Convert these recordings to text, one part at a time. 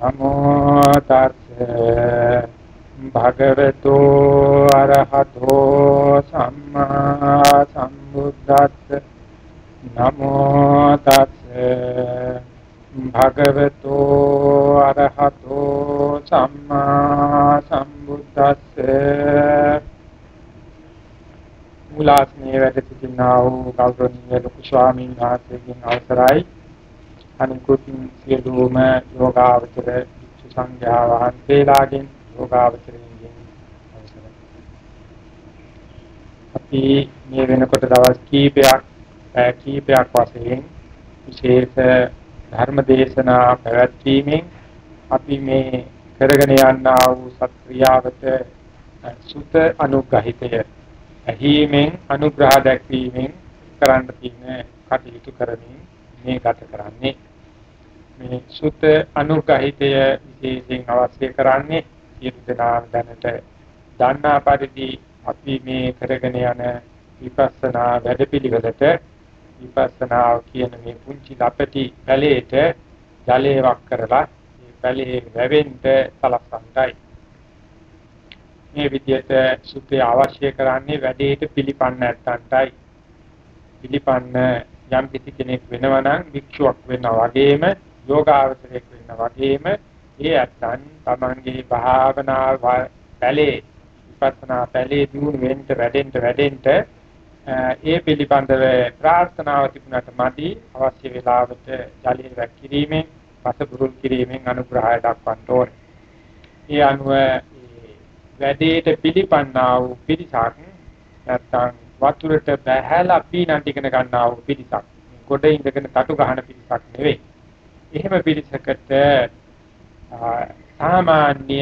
නමෝ තස්සේ භගවතු අරහතෝ සම්මා සම්බුද්දස්ස නමෝ තස්සේ භගවතු අරහතෝ සම්මා සම්බුද්දස්ස මුලාස්නේ වැඩ සිටිනා වූ ගෞරවනීය ලොකු ස්වාමීන් වහන්සේගෙන් අවසරයි. අනිකුත් සියලුම යෝගාවචර සංඝයා වහන්සේලාගෙන් යෝගාවචරයෙන් අවසරයි. අපි මේ වෙනකොට දවස් කීපයක් කීපයක් වශයෙන් විශේෂ ධර්ම දේශනා පැවැත්වීමෙන් අපි මේ කරගෙන යන්නා වූ සත්‍ක්‍රියාවට සුත අනුග්‍රහිතය ඇහිීමෙන් අනුග්‍රහ දැක්වීමෙන් කරන්න තියෙන කටයුතු කරමින් මේ ගත කරන්නේ මේ සුත අනුග්‍රහිතය විශේෂයෙන් අවශ්‍ය කරන්නේ සියලු දෙනා දැනට දන්නා පරිදි අපි මේ කරගෙන යන විපස්සනා වැඩපිළිවෙලට විපස්සනා කියන මේ පුංචි ලපටි පැලේට ජලය වක් කරලා මේ පැලේ වැවෙන්න සලස්සන්ටයි මේ විදිහට සුත්තේ අවශ්‍ය කරන්නේ වැඩේට පිළිපන්න නැත්තන්ටයි. පිළිපන්න යම් කිසි කෙනෙක් වෙනවා නම් වික්ෂුවක් වෙනවා වගේම යෝගාවචරයක් වෙනවා වගේම ඒ අත්යන් තමන්ගේ භාවනා පැලේ විපස්සනා පැලේ දියුණු වෙන්න වැඩෙන්න වැඩෙන්න ඒ පිළිබඳව ප්‍රාර්ථනාව තිබුණාට මදි අවශ්‍ය වෙලාවට ජලයේ වැක්කිරීමෙන් පසබුරුල් කිරීමෙන් අනුග්‍රහය දක්වන්න ඕනේ. ඒ අනුව වැඩේට පිළිපන්නා වූ පිරිසක් නැත්තම් වතුරට බැහැලා පීනන් ටිකන ගන්නා වූ පිරිසක්. ගොඩ ඉඳගෙන තටු ගහන පිරිසක් නෙවෙයි. එහෙම පිරිසකට සාමාන්‍ය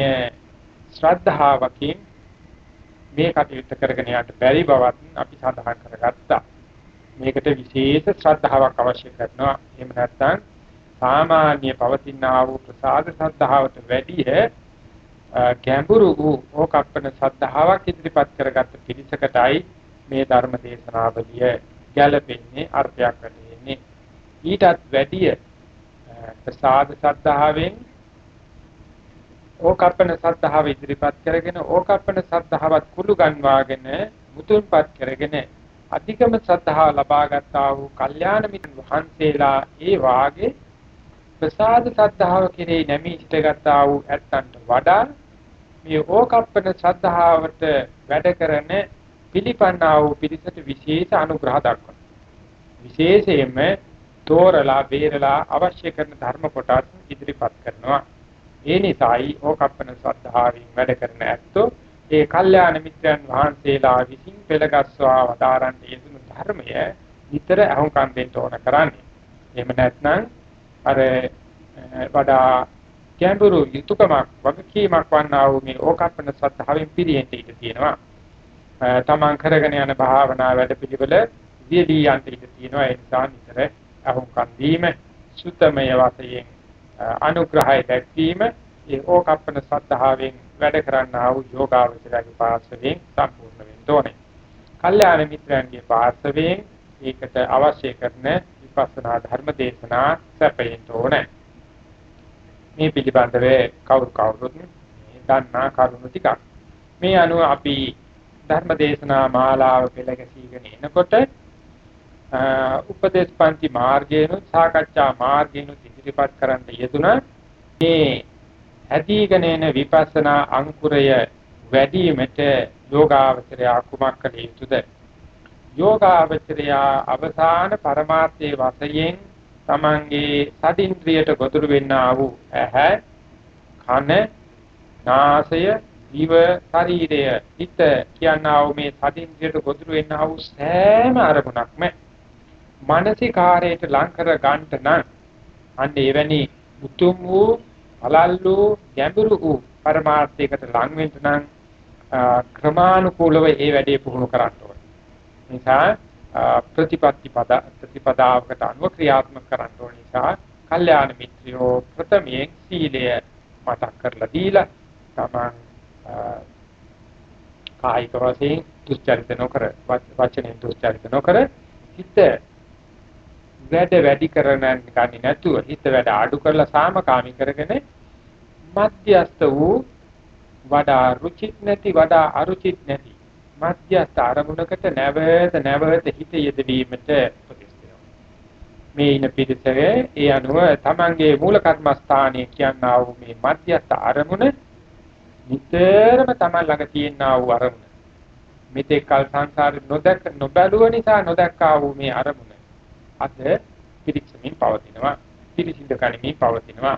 ශ්‍රද්ධාවකින් මේ කටයුත්ත කරගෙන යන්න බැරි බවත් අපි සඳහන් කරගත්තා. මේකට විශේෂ ශ්‍රද්ධාවක් අවශ්‍ය කරනවා. එහෙම නැත්නම් සාමාන්‍ය පවතිනා වූ ප්‍රසාද ශ්‍රද්ධාවට වැඩිය ගැඹුරු වූ ඕකප්පන ශ්‍රද්ධාවක් ඉදිරිපත් කරගත්ත පිරිසකටයි මේ ධර්ම දේශනාවලිය ගැළපෙන්නේ අර්ථයක් වෙන්නේ. ඊටත් වැඩිය ප්‍රසාද ශ්‍රද්ධාවෙන් ඕකප්පන සද්ධාව ඉදිරිපත් කරගෙන ඕකප්පන සද්ධාවත් කුළු ගන්වාගෙන මුතුන්පත් කරගෙන අධිකම සද්ධාව ලබා ගන්නා වූ කල්යාණ මිත්‍ර වහන්සේලා ඒ වාගේ ප්‍රසාද සද්ධාව කෙරෙහි නැමී සිටගත්තා වූ ඇත්තන්ට වඩා මේ ඕකප්පන සද්ධාවට වැඩ කරන පිළිපන්නා වූ පිරිසට විශේෂ අනුග්‍රහ දක්වනවා. විශේෂයෙන්ම තෝරලා බේරලා අවශ්‍ය කරන ධර්ම කොටස් ඉදිරිපත් කරනවා ඒ නිසායි ඕකප්පන ශ්‍රද්ධාවෙන් වැඩ කරන ඇත්තෝ ඒ කල්යාණ මිත්‍රයන් වහන්සේලා විසින් පෙළගස්වා වදාරන්න යෙදුණු ධර්මය නිතර අහුම්කම් දෙන්න ඕන කරන්නේ. එහෙම නැත්නම් අර වඩා ගැඹුරු යුතුයකමක් වගකීමක් වන්නා වූ මේ ඕකප්පන ශ්‍රද්ධාවෙන් පිරියෙන්න ඉඩ තියෙනවා. තමන් කරගෙන යන භාවනා වැඩ පිළිවෙල විදී යන්න ඉඩ තියෙනවා. ඒ නිසා නිතර අහුම්කම් දීම සුත්තමය වශයෙන් අනුග්‍රහය දැක්වීම ඒ ඕකප්පන සද්ධාවෙන් වැඩ කරන්නා වූ යෝගාවචරයේ පාර්ශවයෙන් සම්පූර්ණ වෙන්න ඕනේ. කල්යාණ මිත්‍රයන්ගේ පාර්ශවයෙන් ඒකට අවශ්‍ය කරන විපස්සනා ධර්ම දේශනා සැපයෙන් ඕනේ. මේ පිළිබඳව කවුරු කවුරුත් දන්නා කරුණු ටිකක්. මේ අනුව අපි ධර්ම දේශනා මාලාව පෙළ ගැසීගෙන එනකොට උපදේශ පන්ති මාර්ගයෙන් සාකච්ඡා මාර්ගයෙන් ඉදිරිපත් කරන්න යෙදුනා මේ ඇදීගෙන එන විපස්සනා අංකුරය වැඩිවීමට යෝගාවචරය කුමක් කළ යුතුද යෝගාවචරය අවසාන පරමාර්ථයේ වශයෙන් තමන්ගේ සදින්ද්‍රියට ගොදුරු වෙන්නා වූ ඇහැ කන නාසය දිව ශරීරය හිත කියනා වූ මේ සදින්ද්‍රියට ගොදුරු වෙන්නා වූ සෑම අරමුණක්ම මානසිකාරයට ලං කර ගන්නට නම් අන්න එවැනි උතුම් වූ අලල් වූ ගැඹුරු වූ පරමාර්ථයකට ලං වෙන්න නම් ක්‍රමානුකූලව ඒ වැඩේ පුහුණු කරන්න ඕනේ. නිසා ප්‍රතිපත්ති පද ප්‍රතිපදාවකට අනුව ක්‍රියාත්මක කරන්න ඕන නිසා කල්යාණ මිත්‍රයෝ ප්‍රථමයෙන් සීලය මතක් කරලා දීලා තමන් කායික වශයෙන් දුස්චරිත නොකර වචනෙන් දුස්චරිත නොකර හිත වැඩ වැඩි කරන කන්නේ නැතුව හිත වැඩ අඩු කරලා සාමකාමී කරගෙන මධ්‍යස්ත වූ වඩා රුචිත් නැති වඩා අරුචිත් නැති මධ්‍යස්ත අරමුණකට නැවත නැවත හිත යෙදවීමට උපදෙස් දෙනවා. මේ ඉන පිටසගේ ඒ අනුව තමන්ගේ මූල කර්මස්ථානයේ කියනා වූ මේ මධ්‍යස්ත අරමුණ නිතරම තමන් ළඟ තියෙනා වූ අරමුණ. මෙතෙක් කල සංසාරේ නොදැක නොබැලුව නිසා නොදැක්කා වූ මේ අරමුණ අද පිරික්සමින් පවතිනවා. පිරිසිදු කණමින් පවතිනවා.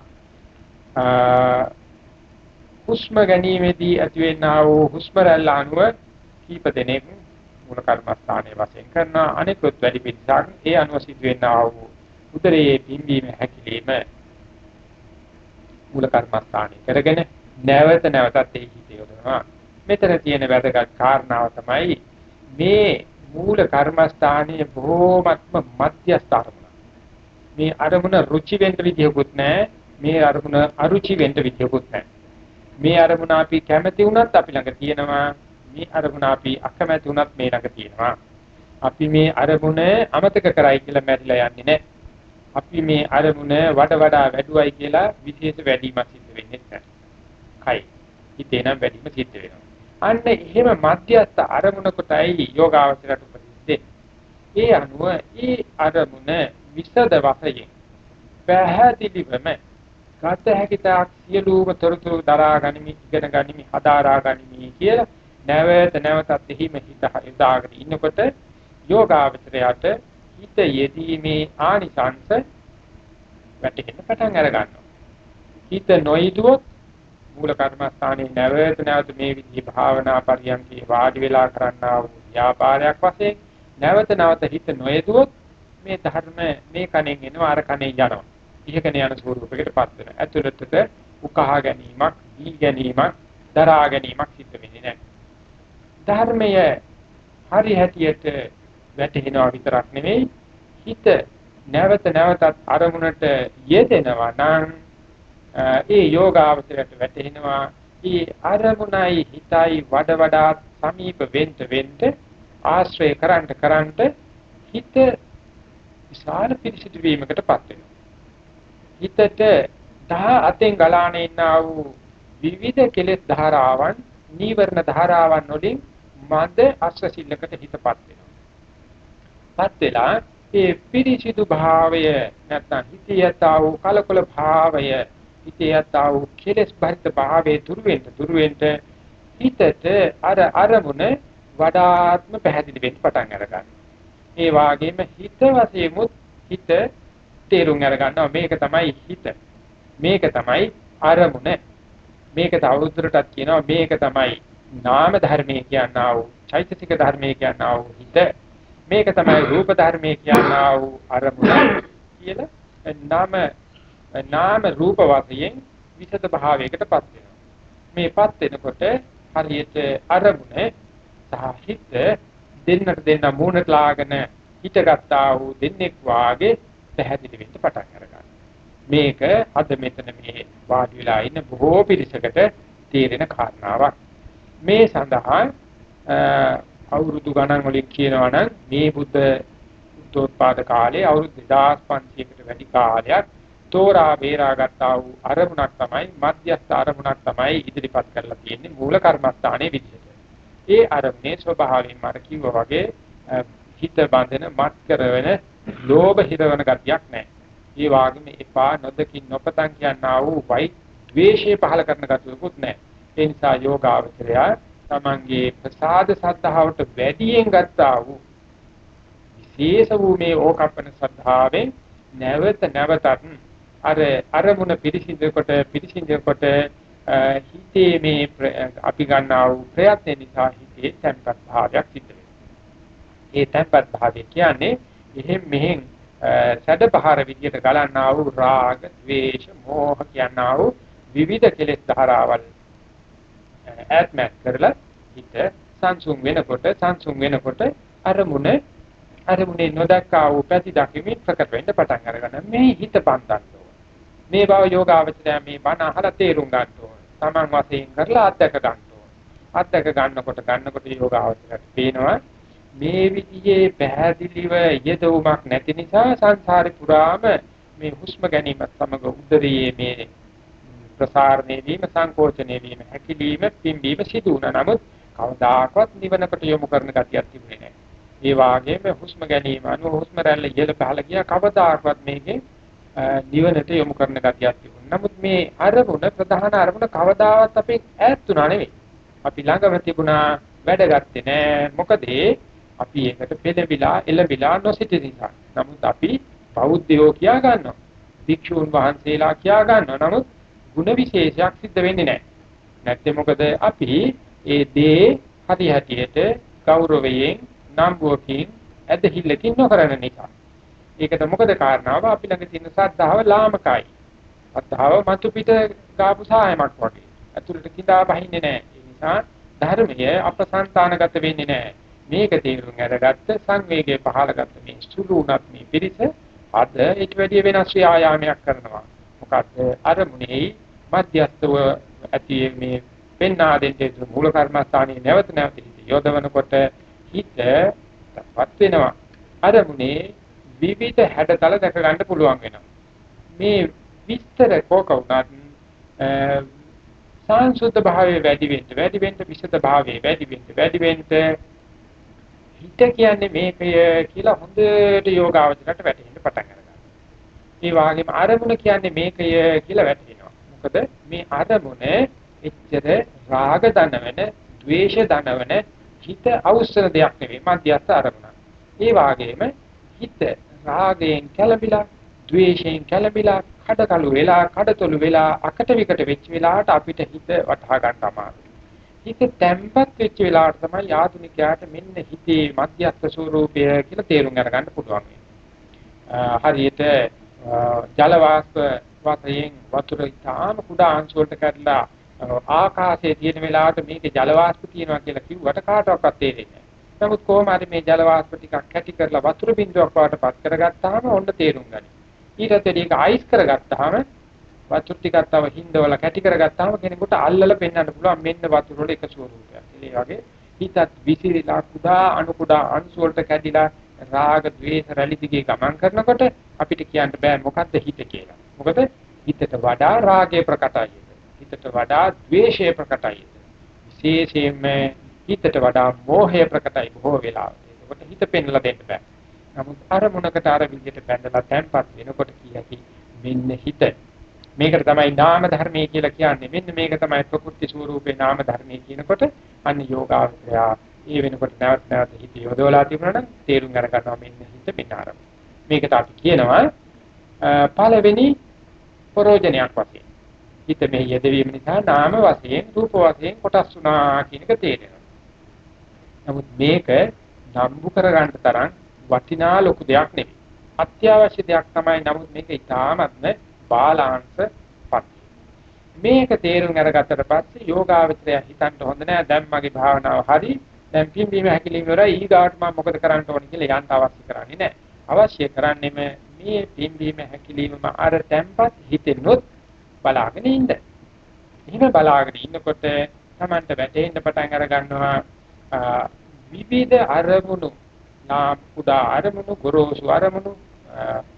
හුස්ම ගැනීමේදී ඇතිවෙනා වූ හුස්ම රැල්ල අනුව කීප දෙනෙක් මූල කර්මස්ථානයේ වශයෙන් කරන අනෙකුත් වැඩි පිටසක් ඒ අනුව සිදුවෙනා වූ උදරයේ පිම්බීම හැකිලිම මූල කර්මස්ථානයේ කරගෙන නැවත නැවතත් ඒ හිත යොදනවා මෙතන තියෙන වැදගත් කාරණාව තමයි මේ මූල කර්මස්ථානයේ බොහෝමත්ම මධ්‍යස්ථ අරමුණ. මේ අරමුණ රුචි වෙන්න විදියකුත් නැහැ. මේ අරමුණ අරුචි වෙන්න විදියකුත් නැහැ. මේ අරමුණ අපි කැමති වුණත් අපි ළඟ තියෙනවා. මේ අරමුණ අපි අකමැති වුණත් මේ ළඟ තියෙනවා. අපි මේ අරමුණ අමතක කරයි කියලා මැරිලා යන්නේ නැහැ. අපි මේ අරමුණ වඩ වඩා වැඩුවයි කියලා විශේෂ වැඩිමක් සිද්ධ වෙන්නේ නැහැ. කයි. හිතේ නම් වැඩිම සිද්ධ වෙනවා. අන්න එහෙම මධ්‍යස්ථ අරමුණ කොටයි යෝගාවචරයට උපදින්නේ. ඒ අනුව ඒ අරමුණ විසද වශයෙන් පැහැදිලිවම ගත හැකි තාක් සියලුම තොරතුරු දරා ගනිමි ඉගෙන ගනිමි හදාරා ගනිමි කියලා නැවත නැවතත් එහිම හිත හිතාගෙන ඉන්නකොට යෝගාවචරයට හිත යෙදීමේ ආනිසංස වැටෙන්න පටන් අර ගන්නවා හිත නොයිදුවොත් මූල කර්මස්ථානයේ නැවත නැවත මේ විදිහේ භාවනා පරියන්කේ වාඩි වෙලා කරන්නා වූ ව්‍යාපාරයක් වශයෙන් නැවත නැවත හිත නොයදුවොත් මේ ධර්ම මේ කණෙන් එනවා අර කණෙන් යනවා ඉහගෙන යන ස්වරූපයකටපත් වෙනවා. ඇතුළතට උකහා ගැනීමක්, දී ගැනීමක්, දරා ගැනීමක් සිද්ධ වෙන්නේ නැහැ. ධර්මය හරි හැටියට වැටහෙනවා විතරක් නෙවෙයි හිත නැවත නැවතත් අරමුණට යෙදෙනවා නම් ඒ යෝගාවචරයට වැටෙනවා ඒ අරමුණයි හිතයි වඩ වඩා සමීප වෙන්න වෙන්න ආශ්‍රය කරන්ට කරන්ට හිත විශාල පිරිසිදු වීමකටපත් වෙනවා හිතට දහ අතෙන් ගලාන ඉන්නා වූ විවිධ කෙලෙස් ධාරාවන් නීවරණ ධාරාවන් වලින් මද අස්වසිල්ලකට හිතපත් වෙනවා. පත් වෙලා ඒ පිරිසිදු භාවය නැත්නම් හිතියතා වූ කලකොල භාවය හිතියතා වූ කෙලෙස් බරිත භාවයේ දුරු වෙන්න දුරු වෙන්න හිතට අර අරමුණ වඩාත්ම පැහැදිලි වෙන්න පටන් අරගන්නවා. ඒ වාගේම හිත වශයෙන්මුත් හිත තේරුම් අරගන්නවා මේක තමයි හිත. මේක තමයි අරමුණ. මේක තවදුරටත් කියනවා මේක තමයි නාම ධර්මයේ කියනා වූ චෛතසික ධර්මයේ කියනා වූ හිත. මේක තමයි රූප ධර්මයේ කියනා වූ අරමුණ කියලා නාම නාම රූප වශයෙන් විසද භාවයකටපත් වෙනවා. මේපත් වෙනකොට හරියට අරමුණ සහ හිත දෙන්නට දෙන්න මූණට ලාගෙන හිතගත්තා වූ දෙන්නෙක් වාගේ පැහැදිලි වෙන්න පටන් අරගන්නවා. මේක අද මෙතන මේ වාඩි වෙලා ඉන්න බොහෝ පිරිසකට තේරෙන කාරණාවක්. මේ සඳහා අවුරුදු ගණන් වලින් කියනවා නම් මේ බුද්ධ උත්පාද කාලේ අවුරුදු 2500කට වැඩි කාලයක් තෝරා බේරා ගත්තා වූ අරමුණක් තමයි මධ්‍යස්ථ අරමුණක් තමයි ඉදිරිපත් කරලා තියෙන්නේ මූල කර්මස්ථානයේ විදිහට. ඒ අරමුණේ ස්වභාවයෙන්ම අර කිව්වා වගේ හිත බඳින මත් කරවන ලෝභ හිරවන ගතියක් නැහැ. ඒ වගේම එපා නොදකින් නොපතන් කියනා වූ වයි ද්වේෂය පහල කරන ගතියකුත් නැහැ. ඒ නිසා යෝගාවචරය තමන්ගේ ප්‍රසාද සද්ධාවට වැඩියෙන් ගත්තා වූ විශේෂ වූ මේ ඕකප්පන සද්ධාවෙන් නැවත නැවතත් අර අරමුණ පිරිසිදු කොට පිරිසිදු කොට හිතේ මේ අපි ගන්නා වූ ප්‍රයත්න නිසා හිතේ තැම්පත් භාවයක් සිද්ධ වෙනවා. ඒ තැම්පත් භාවය කියන්නේ එහෙන් මෙහෙන් සැඩපහර විදියට ගලන්නා වූ රාග, ద్వේෂ, මෝහ කියනා වූ විවිධ කෙලෙස් ධාරාවල් ඈත්මත් කරලා හිත සංසුන් වෙනකොට සංසුන් වෙනකොට අරමුණ අරමුණේ නොදක්කා වූ පැති දකිමින් ප්‍රකට වෙන්න පටන් අරගන්න මේ හිත පන්දන්න ඕන මේ බව යෝගාවචරය මේ බණ අහලා තේරුම් ගන්න ඕන. Taman වශයෙන් කරලා අත්දක ගන්න ඕන. අත්දක ගන්නකොට ගන්නකොට යෝගාවචරයට පේනවා මේ විදිහේ පැහැදිලිව යෙදවුමක් නැති නිසා සංසාරේ පුරාම මේ හුස්ම ගැනීමත් සමග උදරයේ මේ ප්‍රසාරණය වීම සංකෝචනය වීම හැකිලිම පිම්බීම සිදු වුණා. නමුත් කවදාකවත් නිවනකට යොමු කරන ගතියක් තිබුණේ නැහැ. ඒ වාගේම හුස්ම ගැනීම අනුව හුස්ම රැල්ල ඉහළ පහළ ගියා. කවදාකවත් මේකේ නිවනට යොමු කරන ගතියක් තිබුණා. නමුත් මේ අරමුණ ප්‍රධාන අරමුණ කවදාවත් අපේ ඈත් වුණා නෙවෙයි. අපි ළඟම තිබුණා වැඩගත්තේ නෑ. මොකද අපි ඒකට පෙළඹිලා එළඹිලා නොසිට නිසා. නමුත් අපි බෞද්ධයෝ කියා ගන්නවා. භික්ෂූන් වහන්සේලා කියා ගන්නවා. නමුත් ಗುಣ විශේෂයක් සිද්ධ වෙන්නේ නැහැ. නැත්නම් මොකද අපි ඒ දේ හරි හැටියට ගෞරවයෙන් නම්බුවකින් ඇදහිල්ලකින් නොකරන නිසා. ඒකට මොකද කාරණාව අපි ළඟ තියෙන සද්ධාව ලාමකයි. සද්ධාව මතු පිට ගාපු සායමක් වගේ. අතුලට කිඳා බහින්නේ නැහැ. ඒ නිසා ධර්මය අපසංතානගත වෙන්නේ නැහැ. මේක තේරුම් අරගත්ත සංවේගයේ පහළගත්ත මේ සුළු උනත් මේ පිරිස අද ඊට වැඩිය වෙනස් ආයාමයක් කරනවා. මොකද අරමුණේ මධ්‍යස්තව ඇති මේ පෙන්වා දෙන්නේ මූල කර්මස්ථානයේ නැවත නැවත යොදවනකොට හිතපත් වෙනවා. අරමුණේ විවිධ හැඩතල දැක ගන්න පුළුවන් වෙනවා. මේ විස්තර කොක උනත් සංසුද්ධ භාවයේ වැඩි වෙන්න වැඩි වෙන්න විෂද භාවයේ වැඩි වෙන්න වැඩි වෙන්න හිත කියන්නේ මේකය කියලා හොඳට යෝගාවචරයට වැටහෙන්න පටන් ගන්නවා. ඒ වගේම අරමුණ කියන්නේ මේකය කියලා වැටහෙනවා. මොකද මේ අරමුණ එච්චර රාග දනවන, ද්වේෂ දනවන හිත අවශ්‍ය දෙයක් නෙවෙයි මධ්‍යස්ථ අරමුණ. ඒ වගේම හිත රාගයෙන් කැළඹිලා, ද්වේෂයෙන් කැළඹිලා, කඩකළු වෙලා, කඩතොළු වෙලා, අකට විකට වෙච්ච වෙලාවට අපිට හිත වටහා ගන්න අමාරුයි. හිත තැම්පත් වෙච්ච වෙලාවට තමයි ආධුනිකයාට මෙන්න හිතේ මධ්‍යස්ථ ස්වરૂපය කියලා තේරුම් අරගන්න පුළුවන්. හරියට ජල වාෂ්ප වශයෙන් වතුර ඉතාම කුඩා අංශ වලට කඩලා ආකාශයේ තියෙන වෙලාවට මේකේ ජල වාෂ්ප තියෙනවා කියලා කිව්වට කාටවත් තේරෙන්නේ නැහැ. නමුත් කොහොම හරි මේ ජල වාෂ්ප ටිකක් කැටි කරලා වතුර බින්දුවක් වඩට පත් කරගත්තාම ඔන්න තේරුම් ගනි. ඊට පස්සේ ඒක අයිස් කරගත්තාම වතුර ටිකක් තව හින්දවල කැටි කරගත්තාම කෙනෙකුට අල්ලලා පෙන්වන්න පුළුවන් මෙන්න වතුර වල එක ස්වරූපයක්. ඒ වගේ හිතත් විසිරීලා කුඩා අණු කුඩා අංශු වලට කැඩිලා රාග ద్వේෂ රැලි දිගේ ගමන් කරනකොට අපිට කියන්න බෑ මොකද්ද හිත කියලා. මොකද හිතට වඩා රාගය ප්‍රකටයි. හිතට වඩා ද්වේෂය ප්‍රකටයි. විශේෂයෙන්ම හිතට වඩා මෝහය ප්‍රකටයි බොහෝ වෙලාවට. ඒකට හිත පෙන්ලා දෙන්න බෑ. නමුත් අරමුණකට අර විදිහට බැඳලා තැම්පත් වෙනකොට කියකි මෙන්න හිත. මේකට තමයි නාම ධර්මයේ කියලා කියන්නේ. මෙන්න මේක තමයි ප්‍රකෘති ස්වરૂපේ නාම ධර්මයේ කියනකොට අන්න යෝගාවචරය ඒ වෙනකොට නැවත නැවත හිත යොදවලා තිබුණා නම් තේරුම් අරගන්නවා මෙන්න හිත මෙන්න අරමුණ. මේකට අපි කියනවා පළවෙනි ප්‍රෝජනයක් වශයෙන්. හිත මේ යෙදවීම නිසා නාම වශයෙන් රූප වශයෙන් කොටස් වුණා කියන එක තේරෙනවා. නමුත් මේක නම්බු කරගන්න තරම් වටිනා ලොකු දෙයක් නෙවෙයි. අත්‍යවශ්‍ය දෙයක් තමයි නමුත් මේක ඉතාමත්ම බාලාංශ මේක තේරුම් අරගත්තට පස්සේ යෝගාවචරය හිතන්න හොඳ නෑ. දැන් මගේ භාවනාව හරි. දැන් පිම්බීම හැකිලිම ඉවරයි. ඊගාවට මම මොකද කරන්න ඕන කියලා යන්න අවශ්‍ය කරන්නේ නෑ. අවශ්‍ය කරන්නේම මේ පිම්බීම හැකිලිම අර tempat හිතෙන්නොත් බලාගෙන ඉන්න. එහෙම බලාගෙන ඉන්නකොට Tamanට වැටෙන්න පටන් අර ගන්නවා විවිධ අරමුණු නාම කුඩා අරමුණු ගොරෝසු අරමුණු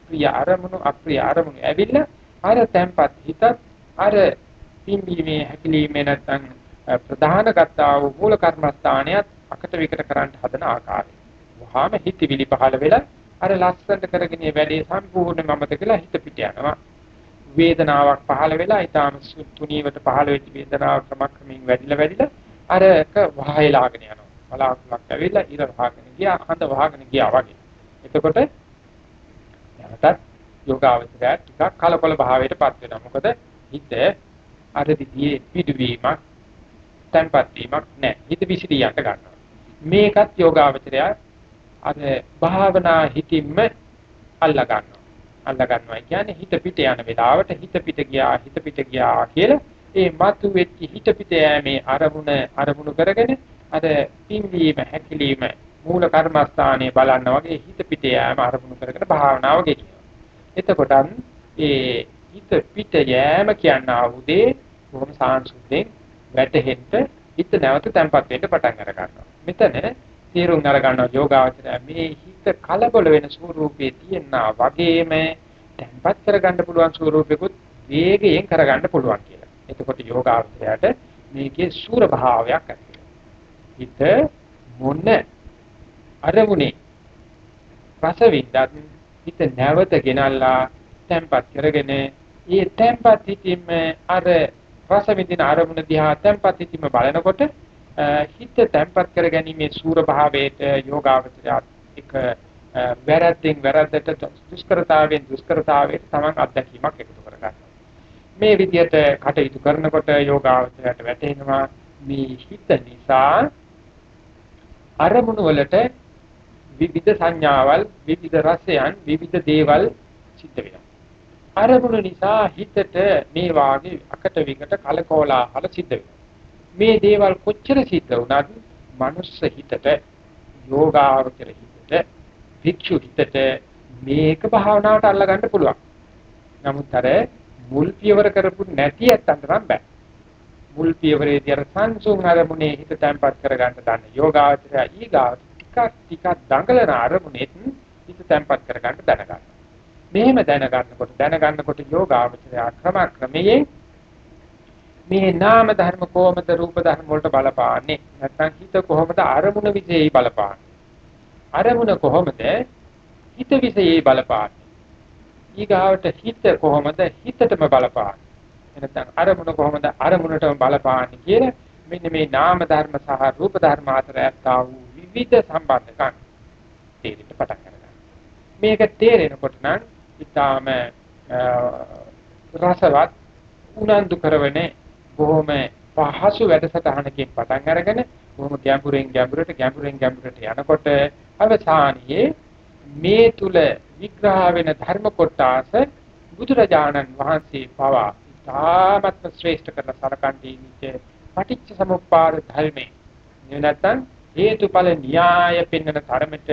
ප්‍රිය අරමුණු අප්‍රිය අරමුණු ඇවිල්ලා අර tempat හිතත් අර පිම්බීමේ හැකිලිමේ නැත්නම් ප්‍රධාන ගත්තා වූ මූල කර්මස්ථානයත් අකට විකට කරන්න හදන ආකාරය. වහාම හිතවිලි පහළ වෙලා අර ලස්සනට කරගෙන වැඩේ සම්පූර්ණ මමද කියලා හිත පිට යනවා. වේදනාවක් පහළ වෙලා ඊටාම තුනීවට පහළ වෙච්ච වේදනාව ක්‍රමක්‍රමයෙන් වැඩිලා වැඩිලා අරක වහයලාගෙන යනවා. බලාකුලක් ඇවිල්ලා ඉර වහගෙන ගියා, හඳ වහගෙන ගියා වගේ. එතකොට නැවතත් යෝගාවචරය ටිකක් කලකොල භාවයටපත් වෙනවා. මොකද හිත අර දිදී පිටවීමක්, තන්පත් වීමක් නැහැ. හිත විසිරී යන්න ගන්නවා. මේකත් යෝගාවචරය අර භාවනා හිතින්ම අල්ලා ගන්නවා. අල්ල ගන්නවා කියන්නේ හිත පිට යන වෙලාවට හිත පිට ගියා හිත පිට ගියා කියලා ඒ මතු වෙච්ච හිත පිට යෑමේ අරමුණ අරමුණු කරගෙන අර පිම්බීම හැකිලිම මූල කර්මස්ථානයේ බලන්න වගේ හිත පිට යෑම අරමුණු කරගෙන භාවනාව ගෙනියනවා. එතකොටත් ඒ හිත පිට යෑම කියන ආවුදේ බොහොම සාංශුද්ධයෙන් වැටෙහෙන්න හිත නැවත තැම්පත් වෙන්න පටන් අර ගන්නවා. මෙතන තීරුම් අර ගන්නවා යෝගාවචරය මේ හිත කලබල වෙන ස්වරූපයේ තියෙනා වගේම තැම්පත් කරගන්න පුළුවන් ස්වරූපෙකුත් වේගයෙන් කරගන්න පුළුවන් කියලා. එතකොට යෝගාවචරයට මේකේ සූර භාවයක් ඇති හිත මොන අරමුණේ රස විඳත් හිත නැවත ගෙනල්ලා tempat කරගෙන ඒ tempat හිතින්ම අර රස විඳින අරමුණ දිහා tempat හිතින්ම බලනකොට හිත tempat කර ගැනීමේ සූර භාවයට යෝගාවචරය එක වැරද්දෙන් වැරද්දට දුෂ්කරතාවෙන් දුෂ්කරතාවයට තමන් අත්දැකීමක් එකතු කරගන්නවා. මේ විදිහට කටයුතු කරනකොට යෝගාවචරයට වැටෙනවා මේ හිත නිසා අරමුණු වලට විවිධ සංඥාවල් විවිධ රසයන් විවිධ දේවල් සිද්ධ වෙනවා. අරමුණු නිසා හිතට මේ වාගේ අකට විකට කලකෝලාහල සිද්ධ වෙනවා. මේ දේවල් කොච්චර සිද්ධ වුණත් මනුස්ස හිතට යෝගාවචර හිතට භික්ෂු හිතට මේක භාවනාවට අල්ලගන්න පුළුවන්. නමුත් අර මුල් පියවර කරපු නැති ඇත්තන්ට නම් බෑ. මුල් පියවරේදී අර සංසුන් අරමුණේ හිත තැම්පත් කරගන්න ගන්න යෝගාවචරය ඊගාව ටිකක් ටිකක් දඟලන අරමුණෙත් හිත තැම්පත් කරගන්න දැනගන්න. මෙහෙම දැනගන්නකොට දැනගන්නකොට යෝගාවචරය ක්‍රම ක්‍රමයෙන් මේ නාම ධර්ම කොහොමද රූප ධර්ම වලට බලපාන්නේ? නැත්නම් හිත කොහොමද අරමුණ විශේෂයි බලපාන්නේ? අරමුණ කොහොමද හිත විශේෂයි බලපාන්නේ? ඊගාවට හිත කොහොමද හිතටම බලපාන්නේ? එනතන් අරමුණ කොහොමද අරමුණටම බලපාන්නේ කියලා මෙන්න මේ නාම ධර්ම සහ රූප ධර්ම අතර ඇත්තා වූ විවිධ සම්බන්ධකම් තේරෙන්න පටන් ගන්නවා. මේක තේරෙනකොට නම් ඊටාම රසවත් උනන්දු කරවන්නේ බොහොම පහසු වැඩසටහනකින් පටන් අරගෙන බොහොම ගැඹුරෙන් ගැඹුරට ගැඹුරෙන් ගැඹුරට යනකොට අවසානයේ මේ තුල විග්‍රහ වෙන ධර්ම කොටස බුදුරජාණන් වහන්සේ පවා තාමත්ම ශ්‍රේෂ්ඨ කරන සරකන්ටි නිච්ච පටිච්ච සමුප්පාද ධර්මේ නැත්නම් හේතුඵල න්‍යාය පෙන්වන තරමට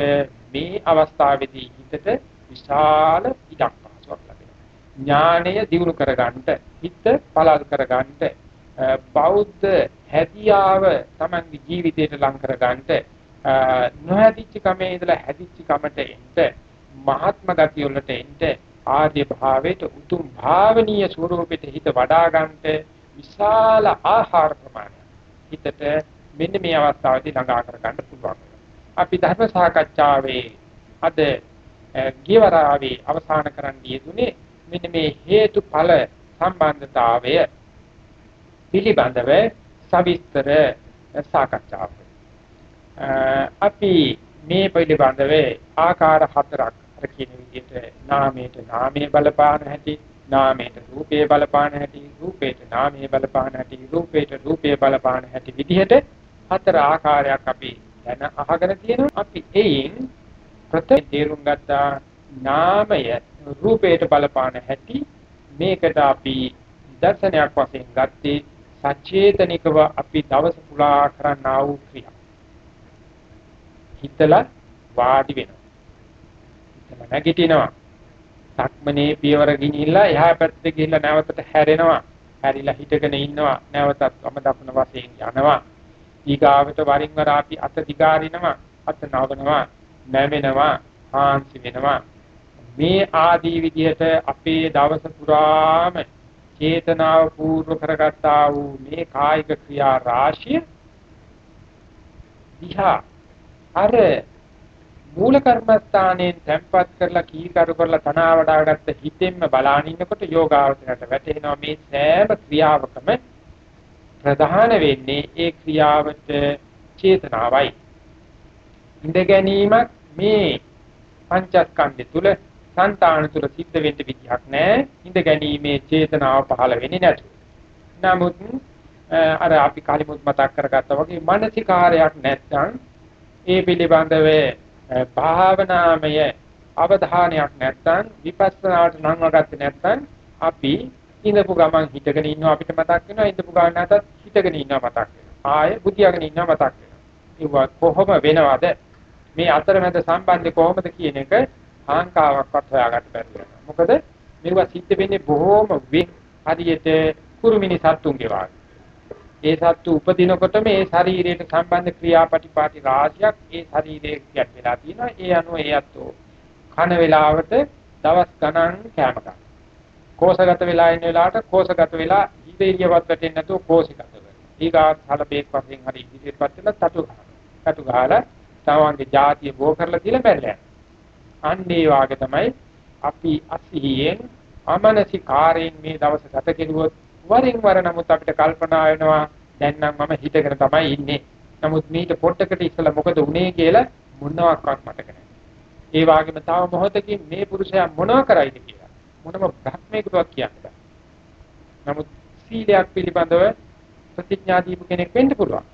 මේ අවස්ථාවේදී හිතට විශාල ඉඩක් පහසුවක් ලැබෙනවා. ඥානය දිනු කරගන්නට, හිත පළල් කරගන්නට, බෞද්ධ හැදියාව තමන්ගේ ජීවිතයට ලං කරගන්නට, නොහැදිච්ච කමේ ඉඳලා හැදිච්ච කමට එන්න, මහත්ම ගතිය වලට එන්න ආර්ය භාවයට උතුම් භාවනීය ස්වરૂපෙට හිත වඩා ගන්නට විශාල ආහාර ප්‍රමාණය හිතට මෙන්න මේ අවස්ථාවේදී ළඟා කර ගන්න පුළුවන්. අපි ධර්ම සාකච්ඡාවේ අද ගියවරාවේ අවසන් කරන්න යෙදුනේ මෙන්න මේ හේතුඵල සම්බන්ධතාවය පිළිබඳව සවිස්තර සාකච්ඡාවක්. අපි මේ පිළිබඳව ආකාර හතරක් අර කියන විදිහට නාමයට නාමයේ බලපාන හැටි නාමයට රූපයේ බලපාන හැටි රූපයට නාමයේ බලපාන හැටි රූපයට රූපයේ බලපාන හැටි විදිහට හතර ආකාරයක් අපි දැන අහගෙන තියෙනවා. අපි එයින් ප්‍රථම තේරුම් ගත්තා නාමය රූපයට බලපාන හැටි. මේකට අපි දර්ශනයක් වශයෙන් ගත්තේ සචේතනිකව අපි දවස පුරා කරන්නා වූ ක්‍රියා. හිතලා වාඩි වෙනවා. නැගිටිනවා. සක්මනේ පියවර ගිනිහිල්ලා එහා පැත්තට ගිහිල්ලා නැවතට හැරෙනවා. හැරිලා හිටගෙන ඉන්නවා. නැවතත් වම දකුණ වශයෙන් යනවා. ඊගාවට වරින් වර අපි අත දිගාරිනවා. අත නවනවා. නැමෙනවා. හාන්සි වෙනවා. මේ ආදී විදිහට අපේ දවස පුරාම චේතනාව පූර්ව කරගත්තා වූ මේ කායික ක්‍රියා රාශිය දිහා අර මූල කර්මස්ථානයෙන් තැම්පත් කරලා කීකරු කරලා තනවා වඩාගත්ත හිතෙන්ම බලාන ඉන්නකොට යෝගාවචරයට වැටෙනවා මේ සෑම ක්‍රියාවකම ප්‍රධාන වෙන්නේ ඒ ක්‍රියාවට චේතනාවයි. ඉඳ ගැනීමක් මේ පංචස්කන්ධය තුල సంతాන තුල සිද්ධ වෙන්න විදිහක් නැහැ. ඉඳ ගැනීමේ චේතනාව පහළ වෙන්නේ නැතු. නමුත් අර අපි කලිමුත් මතක් කරගත්තා වගේ මානසිකාරයක් නැත්නම් ඒ පිළිබඳව භාවනාමය අවධානයක් නැත්නම් විපස්සනාට නම් වගත්තේ නැත්නම් අපි ඉඳපු ගමන් හිතගෙන ඉන්නවා. අපිට මතක් වෙනවා ඉඳපු ගමන් නැතත් හිතගෙන ඉන්නවා මතක් වෙනවා. ආයෙ බුද්ධියගෙන ඉන්නවා මතක් වෙනවා. ඒක කොහොම වෙනවද? මේ අතරමැද සම්බන්ධය කොහොමද කියන එක ආංකාවක්වත් හොයාගන්න බැරි වෙනවා. මොකද මේවා සිද්ධ වෙන්නේ බොහොම වෙන් හරියට කුරුමිනි සත්තුන්ගේ වාගේ. ඒ සත්තු උපදිනකොටම ඒ ශරීරයට සම්බන්ධ ක්‍රියාපටිපාටි රාශියක් ඒ ශරීරයේ ගැට වෙලා තියෙනවා. ඒ අනුව ඒ අතෝ කන වේලාවට දවස් ගණන් කෑම ගන්න. කෝෂගත වෙලා ඉන්න වෙලාවට කෝෂගත වෙලා ඉතිරියවත් වැටෙන්නේ නැතුව කෝෂිකත වෙනවා. ඊගාත් හලබේක් වශයෙන් හරි ඉදිරියටපත් වෙලා තටු ගන්නවා. තටු ගහලා තමන්ගේ જાතිය බෝ කරලා තියලා මැරලා යනවා. අන්න ඒ වාගේ තමයි අපි අසිහියෙන් අමනසිකාරයෙන් මේ දවස ගත කෙරුවොත් වරින් වර නමුත් අපිට කල්පනා වෙනවා දැන් නම් මම හිතගෙන තමයි ඉන්නේ. නමුත් මීට පොට්ටකට ඉස්සලා මොකද වුනේ කියලා මොනවාක්වත් මතක නැහැ. ඒ වගේම තව මොහොතකින් මේ පුරුෂයා මොනවා කරයිද කියලා මොනම බ්‍රහ්මයකටවත් කියන්න බෑ. නමුත් සීලයක් පිළිබඳව ප්‍රතිඥා දීපු කෙනෙක් වෙන්න පුළුවන්.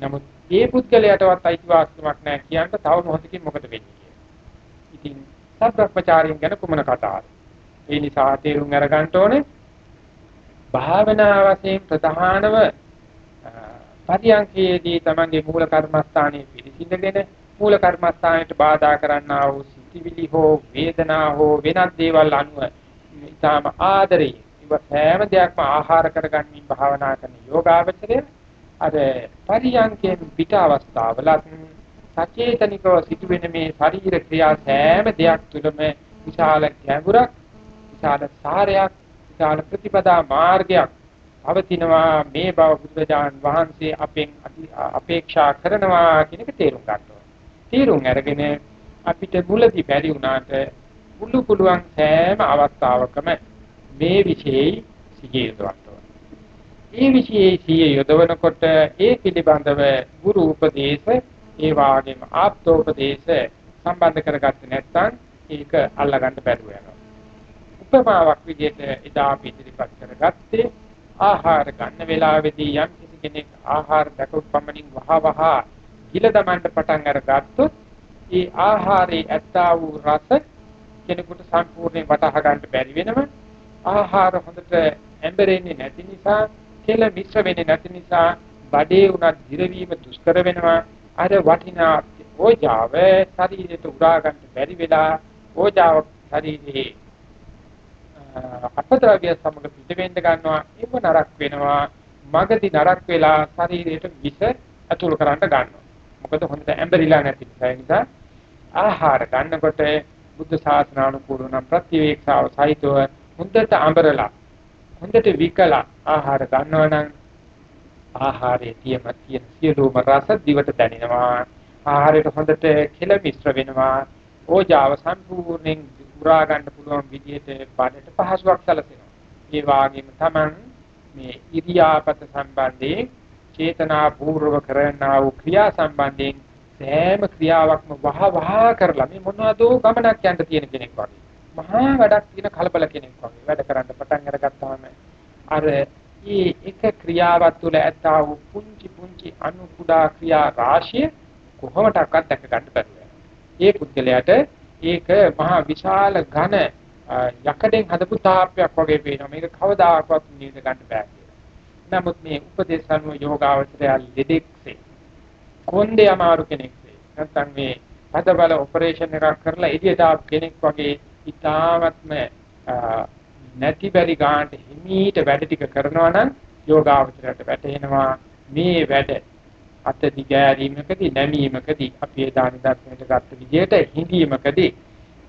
නමුත් ඒ පුද්ගලයාටවත් අයිතිවාසිකමක් නැහැ කියන්න තව මොහොතකින් මොකද වෙන්නේ කියලා. ඉතින් සබ්‍රක්‍මචාරින් ගැන කුමන කතාවද? ඒ නිසා තේරුම් අරගන්න ඕනේ භාවනා වශයෙන් ප්‍රධානව පරියන්කේදී තමන්ගේ මූල කර්මස්ථානයේ පිළිසිඳගෙන මූල කර්මස්ථානයට බාධා කරන්නා වූ සිතිවිලි හෝ වේදනා හෝ වෙනත් දේවල් අනුව ඊටම ආදරේ. ඉව හැම දෙයක්ම ආහාර කරගන්නින් භාවනා කරන යෝගාවචරය අර පරියන්කේ පිට අවස්ථාවලත් සචේතනිකව සිදුවෙන මේ ශරීර ක්‍රියා හැම දෙයක් තුළම විශාල ගැඹුරක් විශාල සාරයක් විශාල ප්‍රතිපදා මාර්ගයක් පවතිනවා මේ බව බුදුරජාන් වහන්සේ අපෙන් අපේක්ෂා කරනවා කියන එක තේරුම් ගන්නවා. තේරුම් අරගෙන අපිට මුලදී බැරි වුණාට මුළු පුළුවන් සෑම අවස්ථාවකම මේ විශේෂයි සිහිය යොදවන්න ඒ විශේෂයි සිහිය යොදවනකොට ඒ පිළිබඳව ගුරු උපදේශ ඒ වාගේම ආප්තෝපදේශ සම්බන්ධ කරගත්තේ නැත්නම් ඒක අල්ලගන්න බැරුව යනවා. උපමාවක් විදිහට එදා අපි ඉදිරිපත් කරගත්තේ ආහාර ගන්න වෙලාවේදී යම් කිසි කෙනෙක් ආහාර දැකුත් පමණින් වහ වහ ගිල දමන්න පටන් අරගත්තොත් ඒ ආහාරයේ ඇත්තා වූ රස කෙනෙකුට සම්පූර්ණයෙන් වටහා ගන්න බැරි වෙනවා ආහාර හොඳට ඇඹරෙන්නේ නැති නිසා කෙල මිශ්‍ර වෙන්නේ නැති නිසා බඩේ උනත් දිරවීම දුෂ්කර වෙනවා. අර වටිනා ඕජාව ශරීරයට උරා ගන්න බැරි වෙලා ඕජාව ශරීරයේ අපද්‍රව්‍ය සමග පිට වෙන්න ගන්නවා. ඒක නරක වෙනවා. මගදී නරක වෙලා ශරීරයට විෂ ඇතුල් කරන්න ගන්නවා. මොකද හොඳට ඇඹරිලා නැති නිසා. ආහාර ගන්නකොට බුද්ධ ශාසනානුකූල නම් ප්‍රතිවේක්ෂාව සහිතව හොඳට අඹරලා හොඳට විකලා ආහාර ගන්නවා නම් ආහාරයේ තියෙන තියෙන සියලුම රස දිවට දැනෙනවා. ආහාරයට හොඳට කෙල මිශ්‍ර වෙනවා. ඕජාව සම්පූර්ණයෙන් උරා ගන්න පුළුවන් විදිහට බඩට පහසුවක් සැලසෙනවා. ඒ වගේම Taman මේ ඉරියාපත සම්බන්ධයෙන් චේතනා පූර්ව කරනා වූ ක්‍රියා සම්බන්ධයෙන් සෑම ක්‍රියාවක්ම වහ වහ කරලා මේ මොනවද ගමනක් යන්න තියෙන කෙනෙක් වගේ. මහා වැඩක් තියෙන කලබල කෙනෙක් වගේ වැඩ කරන්න පටන් අරගත්තාම අර මේ එක ක්‍රියාවක් තුළ ඇත්තා වූ පුංචි පුංචි අනු කුඩා ක්‍රියා රාශිය කොහොමඩක්වත් දැක ගන්න බැහැ. ඒ පුද්ගලයාට ඒක මහා විශාල ඝන යකඩෙන් හදපු තාප්පයක් වගේ පේනවා. මේක කවදාකවත් නිවිද ගන්න බෑ කියලා. නමුත් මේ උපදේශ අනුව යෝගාවචරය ලෙඩෙක්සේ කොන්දේ අමාරු කෙනෙක්සේ නැත්නම් මේ පද බල ඔපරේෂන් එකක් කරලා එළියට ආපු කෙනෙක් වගේ ඉතාමත්ම නැති බැරි ගන්නට හිමීට වැඩ ටික කරනවා නම් යෝගාවචරයට වැටෙනවා මේ වැඩ අත දිගෑරීමකදී නැමීමකදී අපි ඒ දානි දර්ශනයට ගත්ත විදිහට හිඳීමකදී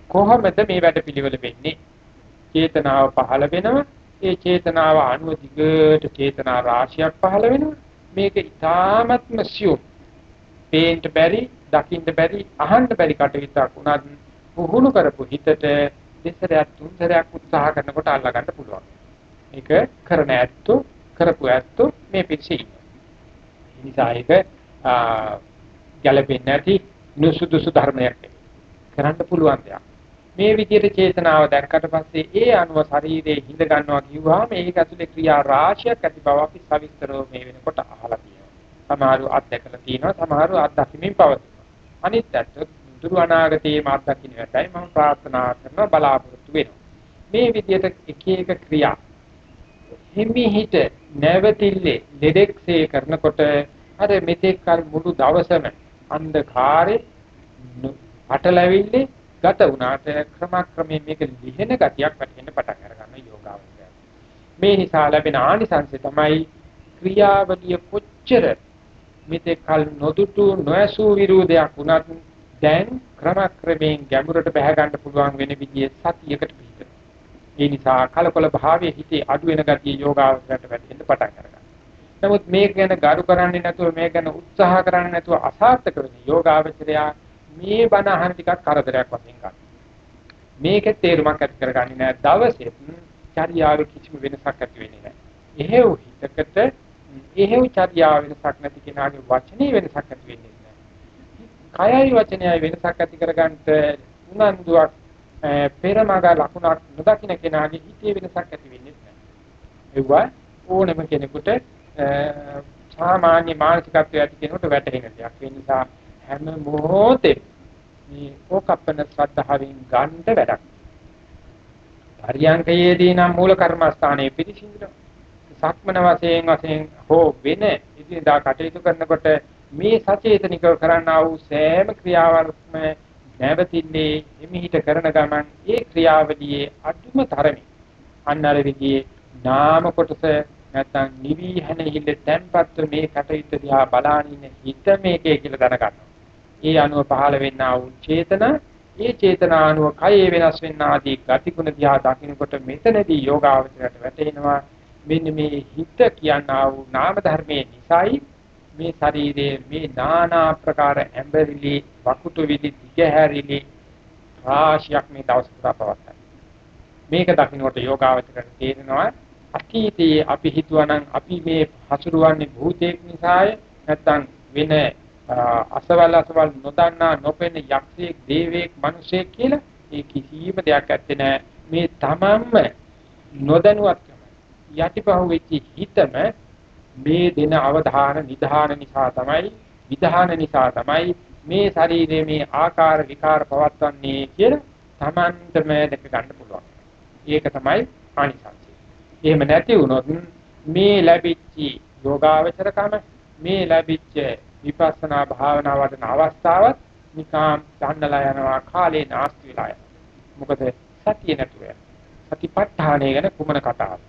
කොහොමද මේ වැඩ පිළිවෙල වෙන්නේ? චේතනාව පහළ වෙනවා. ඒ චේතනාව අනුව දිගට චේතනා රාශියක් පහළ වෙනවා. මේක ඊ타ත්ම සියුම්. පේන්න බැරි දකින්න බැරි අහන්න බැරි කටයුත්තක් උනත් පුහුණු කරපු හිතට දෙසරයක් තුන්සරයක් උත්සාහ කරනකොට අල්ලා ගන්න පුළුවන්. මේක කරන ඇත්තෝ කරපු ඇත්තෝ මේ පිළිසෙයි නිසා ඒක ගැළපෙන්නේ නැති නුසුදුසු ධර්මයක් කරන්න පුළුවන් දෙයක්. මේ විදිහට චේතනාව දැක්කට පස්සේ ඒ අනුව ශරීරයේ හිඳ ගන්නවා කිව්වහම ඒක ඇතුලේ ක්‍රියා රාශියක් ඇති බව අපි සවිස්තරව මේ වෙනකොට අහලා තියෙනවා. සමහරව අත්දැකලා තියෙනවා, සමහරව අත්දැකීමෙන් පවතිනවා. අනිත් පැත්ත දුරු අනාගතයේ මාත් දකින්න වැටයි මම ප්‍රාර්ථනා කරන බලාපොරොත්තු වෙනවා. මේ විදිහට එක එක ක්‍රියා හිමිහිට නැවතිල්ලේ ලෙඩෙක්සේ කරනකොට අර මෙතෙක් කල මුළු දවසම අන්ධකාරේ අටලැවිල්ලේ ගත වුණාට ක්‍රමක්‍රමයෙන් මේක ලිහෙන ගතියක් වැටෙන්න පටන් අරගන්න යෝගාවචරය. මේ නිසා ලැබෙන ආනිසංසය තමයි ක්‍රියාවලිය කොච්චර මෙතෙක් කල නොදුටු නොඇසූ විරෝධයක් වුණත් දැන් ක්‍රමක්‍රමයෙන් ගැඹුරට බහ ගන්න පුළුවන් වෙන විදිහේ සතියකට පිට. ඒ නිසා කලකොල භාවයේ හිතේ අඩු වෙන ගතිය යෝගාවචරයට වැටෙන්න පටන් ගන්නවා. නමුත් මේක ගැන ගරු කරන්නේ නැතුව මේක ගැන උත්සාහ කරන්නේ නැතුව අසාර්ථක වෙන යෝගාවචරයා මේ බණ අහන ටිකක් කරදරයක් වශයෙන් ගන්න. මේකේ තේරුමක් ඇති කරගන්නේ නැහැ. දවසෙත් චර්යාවේ කිසිම වෙනසක් ඇති වෙන්නේ නැහැ. එහෙව් හිතකට එහෙව් චර්යාව වෙනසක් නැති කෙනාගේ වචනේ වෙනසක් ඇති වෙන්නේ නැහැ. කයයි වචනයයි වෙනසක් ඇති කරගන්නට උනන්දුවක් පෙරමග ලකුණක් නොදකින්න කෙනාගේ හිතේ වෙනසක් ඇති වෙන්නේ නැහැ. ඒවා ඕනම කෙනෙකුට සාමාන්‍ය මානසිකත්වයට ඇති කෙනෙකුට වැටහෙන දෙයක්. ඒ නිසා හැම මොහොතේ මේ ඕකප්පන ශ්‍රද්ධාවෙන් ගන්න වැඩක්. පරියංකයේදී නම් මූල කර්මස්ථානයේ පිළිසිඳන සක්මන වශයෙන් වශයෙන් හෝ වෙන ඉදිරියදා කටයුතු කරනකොට මේ සචේතනිකව කරන්නා වූ සෑම ක්‍රියාවක්ම නැවතින්නේ එමිහිට කරන ගමන් ඒ ක්‍රියාවලියේ අදුම තරමේ අන්නර විදියේ නාම කොටස නැත්නම් නිවි හැනෙහිල්ල තැන්පත් මේ කටයුත්ත දිහා බලානින්න හිත මේකේ කියලා දැනගන්නවා. ඒ අනුව පහළ වෙන්නා වූ චේතන, ඒ චේතනා අනුව කයේ වෙනස් වෙන්නා ආදී ගතිගුණ දිහා දකින්නකොට මෙතනදී යෝගාවචරයට වැටෙනවා මෙන්න මේ හිත කියනා වූ නාම ධර්මයේ නිසයි මේ ශරීරයේ මේ নানা ප්‍රකාර ඇඹරිලි වකුටු විදි දිගහැරිලි රාශියක් මේ දවස් පුරා පවත්තයි. මේක දකින්නකොට යෝගාවචරයට තේරෙනවා අතීතයේ අපි හිතුවනම් අපි මේ හසුරුවන්නේ භූතේක් නිසාය නැත්නම් වෙන අසවල් අසවල් නොදන්නා නොපෙන යක්ෂයෙක් දේවයෙක් මිනිසෙක් කියලා ඒ කිසිම දෙයක් ඇත්තේ නැහැ මේ තමන්ම නොදැනුවත්කම යටිපහුව වෙච්ච හිතම මේ දෙන අවධාන නිධාන නිසා තමයි විධාන නිසා තමයි මේ ශරීරයේ මේ ආකාර විකාර පවත්වන්නේ කියලා තමන්ටම දැක ගන්න පුළුවන්. ඒක තමයි ආනිසංසය. එහෙම නැති වුණොත් මේ ලැබිච්ච යෝගාවචරකම මේ ලැබිච්ච විපස්සනා භාවනා වඩන අවස්ථාවත් නිකාම් ගන්නලා යනවා කාලේ නාස්ති වෙලා යනවා. මොකද සතිය නැතුව සතිපට්ඨානය ගැන කුමන කතාවක්.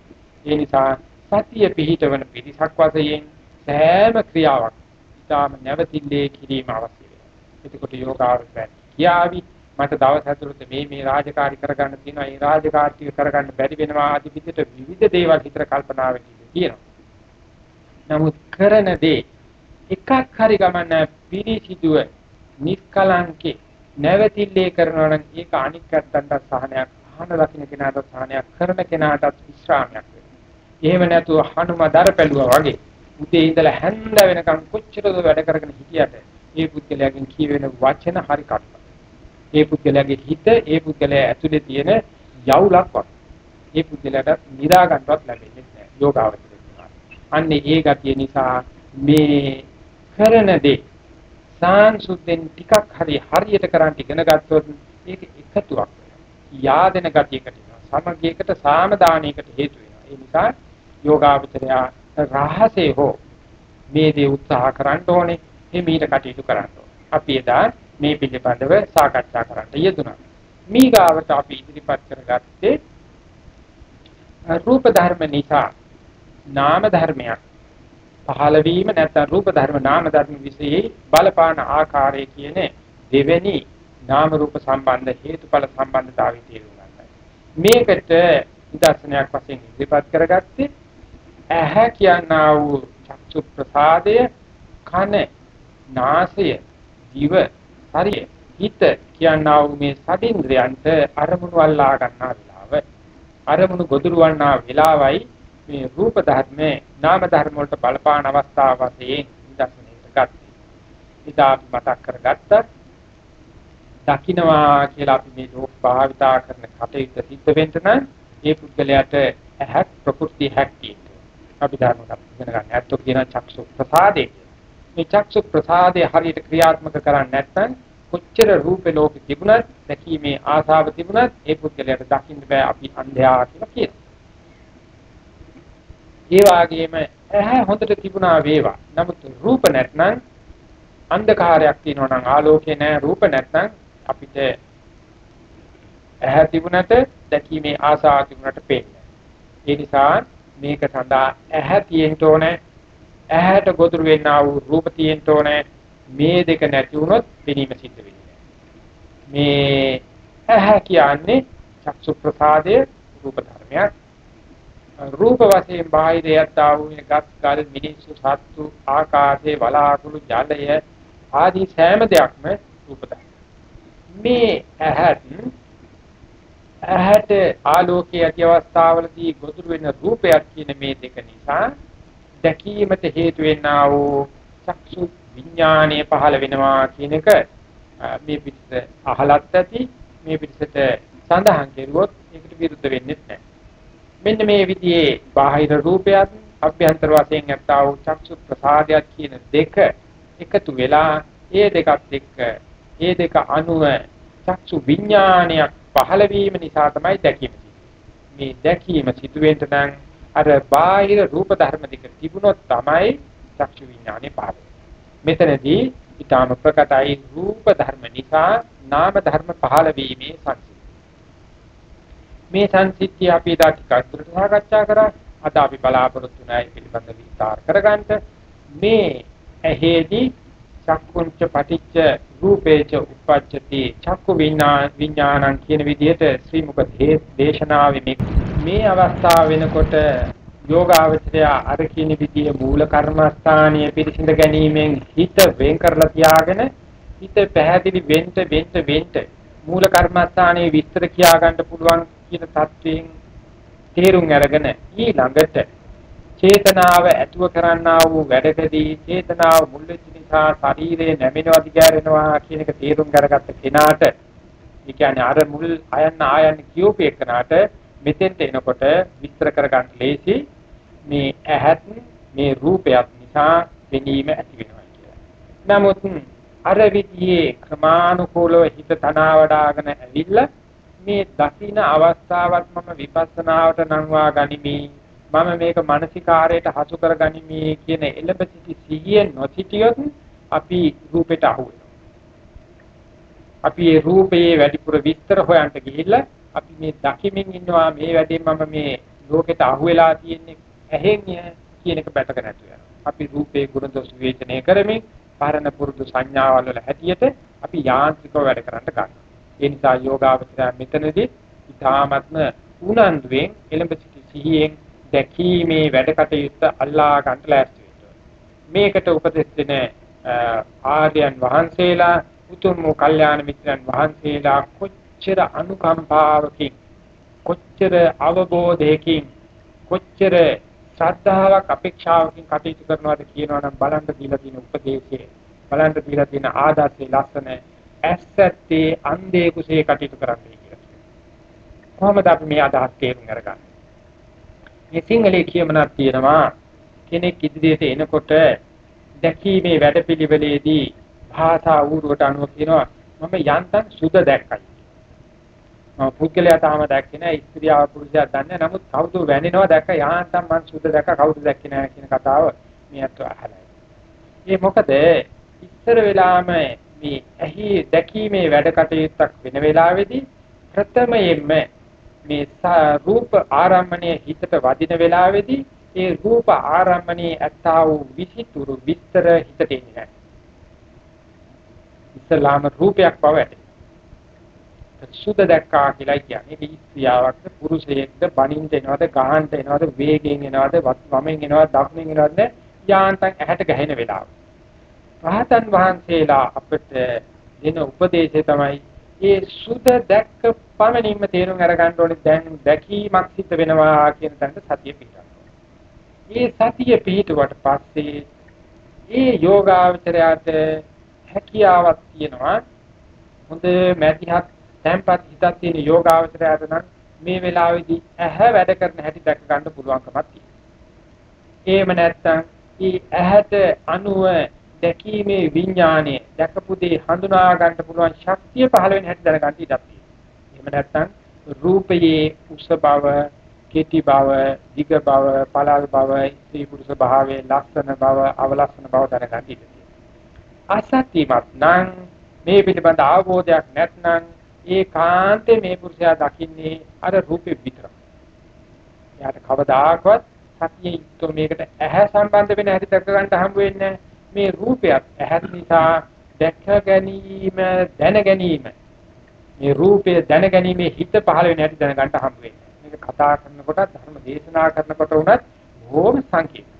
ඒ නිසා සතිය පිහිටවන පිරිසක් වශයෙන් සෑම ක්‍රියාවක් ඉතාම නැවතිල්ලේ කිරීම අවශ්‍ය වෙනවා. එතකොට යෝගාවචරය කියාවි මට දවස් ඇතුළත මේ මේ රාජකාරී කරගන්න තියෙනවා. ඒ රාජකාරී කරගන්න බැරි වෙනවා ආදි විදිහට විවිධ දේවල් හිතර කල්පනා වෙන්නේ තියෙනවා. නමුත් කරන දේ එකක් හරි ගමන්න පිරිසිදුව නිස්කලංකේ නැවතිල්ලේ කරනවා නම් ඒක අනික් පැත්තට සහනයක් අහන දකින්න කෙනාට සහනයක් කරන කෙනාටත් විශ්‍රාමයක් වෙනවා. එහෙම නැතුව හනුම දර පැලුවා වගේ උදේ ඉඳලා හැන්ද වෙනකන් කොච්චරද වැඩ කරගෙන හිටියට මේ පුද්ගලයාගෙන් කියවෙන වචන හරි කට්ට. ඒ පුද්ගලයාගේ හිත ඒ පුද්ගලයා ඇතුලේ තියෙන යවුලක් වගේ. ඒ පුද්ගලයාට නිදා ගන්නවත් ලැබෙන්නේ නැහැ. යෝගාවචරය. අන්නේ ඒ ගතිය නිසා මේ කරන දේ සාංශුද්ධෙන් ටිකක් හරි හරියට කරන් ඉගෙන ගත්තොත් ඒක එකතුවක් යාදෙන ගතියකට සමගියකට සාමදානයකට හේතු වෙනවා ඒ නිසා යෝගාවචරය රහසේ හෝ මේ දේ උත්සාහ කරන්න ඕනේ මේ මීට කටයුතු කරන්න ඕනේ. අපි එදා මේ පිළිබඳව සාකච්ඡා කරන්න යෙදුණා. මීගාවට අපි ඉදිරිපත් කරගත්තේ රූප ධර්ම නිසා නාම ධර්මයක්. පහළ වීම නැත්නම් රූප ධර්ම නාම ධර්ම විශ්ේ බලපාන ආකාරය කියන දෙවෙනි නාම රූප සම්බන්ධ හේතුඵල සම්බන්ධතාවය තේරුම් ගන්නයි. මේකට නිදර්ශනයක් වශයෙන් ඉදිරිපත් කරගත්තේ ඇහැ කියනා වූ චක්සු ප්‍රසාදය කන නාසය දිව ශරීරය හිත කියනා වූ මේ සදින්ද්‍රයන්ට අරමුණු අල්ලා ගන්නා වෙලාව අරමුණු ගොදුරු වන්නා වෙලාවයි මේ රූප ධර්මේ නාම ධර්ම වලට බලපාන අවස්ථාව වශයෙන් නිදර්ශනයට ගත්තේ. ඉතින් අපි මතක් කරගත්තා දකින්නවා කියලා අපි මේ ලෝක භාවිතා කරන කටයුත්ත සිද්ධ වෙන්න නම් ඒ පුද්ගලයාට ඇහක් ප්‍රකෘති හැක් තියෙනවා. අපි ධර්මයක් ඉගෙන ගන්න. ඇත්තෝ කියන චක්සු ප්‍රසාදේ. මේ චක්සු ප්‍රසාදේ හරියට ක්‍රියාත්මක කරන්නේ නැත්නම් කොච්චර රූපේ ලෝකෙ තිබුණත් දැකීමේ ආසාව තිබුණත් ඒ පුද්ගලයාට දකින්න බෑ අපි අන්ධයා කියලා කියනවා. ඒ වගේම ඇහැ හොඳට තිබුණා වේවා. නමුත් රූප නැත්නම් අන්ධකාරයක් තියෙනවා නම් ආලෝකේ නැහැ රූප නැත්නම් අපිට ඇහැ තිබුණට දැකීමේ ආසාව තිබුණට පේන්නේ. ඒ නිසා මේක සඳහා ඇහැ තියෙන්න ඕනේ. ඇහැට ගොදුරු වෙන්නා වූ රූප තියෙන්න ඕනේ. මේ දෙක නැති වුණොත් පෙනීම සිද්ධ වෙන්නේ මේ ඇහැ කියන්නේ චක්සු ප්‍රසාදයේ රූප ධර්මයක්. රූප වශයෙන් බාහිරයට ආ වූ ගස් ගල් මිනිස්සු සත්තු ආකාශයේ වලාකුළු ජලය ආදී සෑම දෙයක්ම රූප ධර්ම. මේ ඇහත් ඇහැට ආලෝකයේ ඇති අවස්ථාවලදී ගොදුරු වෙන රූපයක් කියන මේ දෙක නිසා දැකීමට හේතු වෙන්නා වූ චක්සු විඥානය පහළ වෙනවා කියන එක මේ පිටත අහලත් ඇති මේ පිටසට සඳහන් කෙරුවොත් ඒකට විරුද්ධ වෙන්නේ නැහැ. මෙන්න මේ විදිහේ බාහිර රූපයත් අභ්‍යන්තර වශයෙන් ඇත්තා වූ චක්සු ප්‍රසාදයක් කියන දෙක එකතු වෙලා ඒ දෙකත් එක්ක ඒ දෙක අනුව චක්සු විඥානයක් පහළ වීම නිසා තමයි දැකීම මේ දැකීම සිදුවෙන්න නම් අර බාහිර රූප ධර්ම දෙක තිබුණොත් තමයි චක්ෂු විඥානේ පහළ මෙතනදී ඊටාම ප්‍රකටයි රූප ධර්ම නිසා නාම ධර්ම පහළ වීමේ සංසිද්ධිය. මේ සංසිද්ධිය අපි දා ටිකක් දුරට සාකච්ඡා කරා. අද අපි බලාපොරොත්තු නැහැ පිළිබඳ විස්තර කරගන්න. මේ ඇහෙදී චක්කුංච පටිච්ච රූපේච උප්පච්චති. චක්කු විඥානං කියන විදිහට ශ්‍රී මුක දේශනාවේ මේ අවස්ථාව වෙනකොට යෝගාවචරය අර කියන විදිහේ මූල කර්මස්ථානීය පිරිසිඳ ගැනීමෙන් හිත වෙන් කරලා තියාගෙන හිත පැහැදිලි වෙන්න වෙන්න වෙන්න මූල කර්මස්ථානයේ විස්තර කියා ගන්න පුළුවන් කියන தත්වයෙන් තේරුම් අරගෙන ඊළඟට චේතනාව ඇතුව කරන්නා වූ වැඩකදී චේතනාව මුල් වෙච්ච නිසා ශරීරය නැමෙනවා දිගාරෙනවා කියන එක තේරුම් අරගත්ත කෙනාට ඒ කියන්නේ අර මුල් අයන්න ආයන්න කියෝපේ කනට මෙතෙන්ට එනකොට විස්තර කරගන්න ලේසි මේ ඇහත් මේ රූපයක් නිසා වෙනීම ඇති වෙනවා කියලා. නමුත් අර විදිහේ ක්‍රමානුකූලව හිත තනවා වඩාගෙන ඇවිල්ලා මේ දකින්න අවස්ථාවත් මම විපස්සනාවට නංවා ගනිමි මම මේක මානසිකාරයට හසු කර ගනිමි කියන එළඹ සිටි සිහිය නොසිටියොත් අපි රූපයට අහු අපි මේ රූපයේ වැඩිපුර විස්තර හොයන්ට ගිහිල්ලා අපි මේ දකිමින් ඉන්නවා මේ වැඩේ මම මේ ලෝකෙට අහු වෙලා තියෙන්නේ ඇහෙන් කියන එක පැතක නැතු වෙනවා. අපි රූපේ ගුණ දොස් විවේචනය කරමින් පරණ පුරුදු සංඥාවල් වල හැටියට අපි යාන්ත්‍රිකව වැඩ කරන්න ගන්නවා. ඒ නිසා යෝගාවචරය මෙතනදී ඊ타ත්ම උනන්දුවෙන් එළඹ සිටි සිහියෙන් දැකීමේ වැඩ කටයුත්ත අල්ලා ගන්න ලෑස්ති වෙන්න. මේකට උපදෙස් දෙන ආර්යයන් වහන්සේලා උතුම් වූ කල්යාණ මිත්‍රයන් වහන්සේලා කොච්චර අනුකම්පාවකින් කොච්චර අවබෝධයකින් කොච්චර ශ්‍රද්ධාවක් අපේක්ෂාවකින් කටයුතු කරනවාද කියනවනම් බලන්න දීලා තියෙන උපදේශයේ බලන්න දීලා තියෙන ආදර්ශයේ ලස්සන ඇස්සත්තේ අන්ධේ කුසේ කටයුතු කරන්නේ කියලා. කොහොමද අපි මේ අදහස් තේරුම් අරගන්නේ? මේ සිංහලයේ කියමනක් තියෙනවා කෙනෙක් ඉදිරියට එනකොට දැකීමේ වැඩපිළිවෙලේදී භාෂා ඌරුවට අනුව කියනවා මම යන්තම් සුද දැක්කයි. පුද්ගලයා තාම දැක්කේ නැහැ ස්ත්‍රියව පුරුෂයා දන්නේ නමුත් කවුද වැනිනවා දැක්ක යාන්තම් මං සුද්ධ දැක්ක කවුද දැක්කේ නැහැ කියන කතාව මේ අත අහලා. ඒ මොකද ඉස්සර වෙලාම මේ ඇහි දැකීමේ වැඩ කටයුත්තක් වෙන වෙලාවේදී ප්‍රථමයෙන්ම මේ රූප ආරම්මණය හිතට වදින වෙලාවේදී ඒ රූප ආරම්මණයේ ඇත්තා වූ විසිතුරු විස්තර හිතට එන්නේ නැහැ. ඉස්ලාම රූපයක් බවට සුද දැක්කා කියලා කියන්නේ දීස්ත්‍යාවක්ද පුරුෂයෙක්ද බණින්ද එනවද ගහන්න එනවද වේගෙන් එනවද වමෙන් එනවද දකුණෙන් එනවද යාන්තම් ඇහැට ගැහෙන වෙලාව. රහතන් වහන්සේලා අපිට දෙන උපදේශය තමයි ඒ සුද දැක්ක පමණින්ම තේරුම් අරගන්න ඕනේ දැන් දැකීමක් සිද්ධ වෙනවා කියන තැනට සතිය පිටනවා. මේ සතිය පිටුවට පස්සේ ඒ යෝගාවචරයට හැකියාවක් තියෙනවා හොඳ මැදිහත් තැම්පත් හිතක් තියෙන යෝගාවචරයට නම් මේ වෙලාවේදී ඇහැ වැඩ කරන හැටි දැක ගන්න පුළුවන්කමක් තියෙනවා. එහෙම නැත්නම් මේ ඇහැට අනුව දැකීමේ විඥානය දැකපු දේ හඳුනා ගන්න පුළුවන් ශක්තිය පහළ වෙන හැටි දැනගන්න ඉඩක් තියෙනවා. එහෙම නැත්නම් රූපයේ උස බව, කෙටි බව, දිග බව, පළල් බව, ස්ත්‍රී පුරුෂ භාවයේ ලක්ෂණ බව, අවලක්ෂණ බව දැනගන්න ඉඩ තියෙනවා. අසත්‍යමත් නම් මේ පිළිබඳ අවබෝධයක් නැත්නම් ඒකාන්තේ මේ පුරුෂයා දකින්නේ අර රූපෙ විතරයි. එයාට කවදාකවත් සතියේ යුක්ත මේකට ඇහැ සම්බන්ධ වෙන හැටි දැක ගන්න හම්බ වෙන්නේ මේ රූපයක් ඇහත් නිසා දැක ගැනීම දැන ගැනීම මේ රූපය දැන ගැනීමේ හිත පහළ වෙන හැටි දැන ගන්න හම්බ වෙන්නේ. වහන්සේ කතා කරනකොට ධර්ම දේශනා කරනකොට උනත් බොහොම සංකීර්ණ.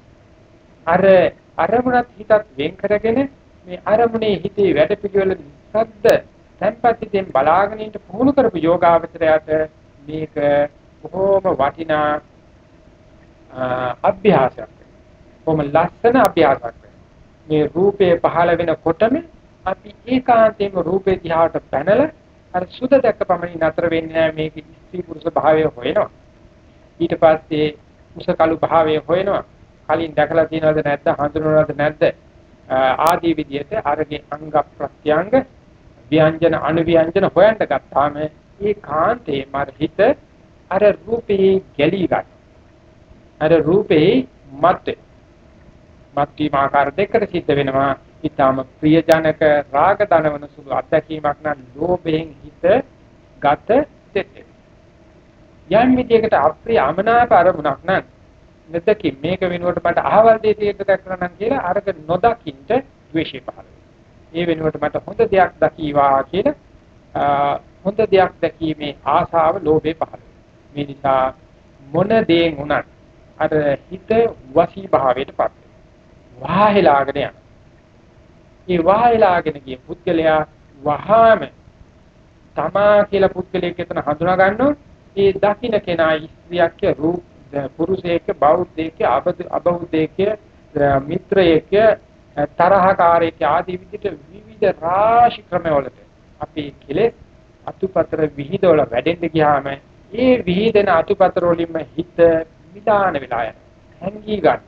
අර අරමුණත් හිතත් වෙන් කරගෙන මේ අරමුණේ හිතේ වැඩ පිළිවෙල සද්ද tempatiten බලාගෙන ඉන්න පුහුණු කරපු යෝගාවචරයට මේක බොහොම වටිනා අභ්‍යාසයක්. කොහොම ලස්සන අභ්‍යාසයක්. මේ රූපේ පහළ වෙනකොටම අපි ඒකාන්තයෙන්ම රූපේ දිහාට පැනලා අර සුද දැක්ක පමණින් නතර වෙන්නේ මේක ස්ත්‍රී පුරුෂ භාවය හොයනවා. ඊට පස්සේ උසකලු භාවය හොයනවා. කලින් දැකලා තියෙනවද නැද්ද හඳුනනවද නැද්ද ආදී විදිහට අරගේ අංග ප්‍රත්‍යංග ව්‍යංජන අනුව්‍යංජන හොයන්න ගත්තාම ඒ කාන්තේ මර හිත අර රූපේ ගැලී ගන්න. අර රූපේ මත් මත්වීම ආකාර දෙකකට සිද්ධ වෙනවා. ඊටාම ප්‍රියජනක රාග දනවන සුළු අත්දැකීමක් නම් ලෝභයෙන් හිත ගත දෙතේ. යම් විදියකට අප්‍රිය අමනාප අරමුණක් නම් නැදකින් මේක වෙනුවට මට අහවල් දෙය තීරණය කරන්න කියලා අරක නොදකින්ට ද්වේෂය පහළ ඒ වෙනුවට මට හොඳ දෙයක් දකීවා කියලා හොඳ දෙයක් දැකීමේ ආශාව ලෝභේ පහළ මේ නිසා මොන දේන් උනත් අර හිත වසී භාවයට පත් වහහෙලාගෙන යන ඒ වහහෙලාගෙන ගිය පුද්ගලයා වහාම තමා කියලා පුද්ගලයෙක් එතන හඳුනා ගන්නොත් ඒ දකින්න කෙනා ස්ත්‍රියක් රූප පුරුෂයෙක් බෞද්ධයෙක් අබෞද්ධයෙක් මිත්‍රයෙක් තරහකාරයෙක් ආදී විදිහට විවිධ රාශි ක්‍රමවලට අපි කෙලෙස් අතුපතර විහිදවල වැඩෙන්න ගියාම ඒ විහිදෙන අතුපතර වලින්ම හිත විදාන වෙලා යනවා. හැංගී ගන්න.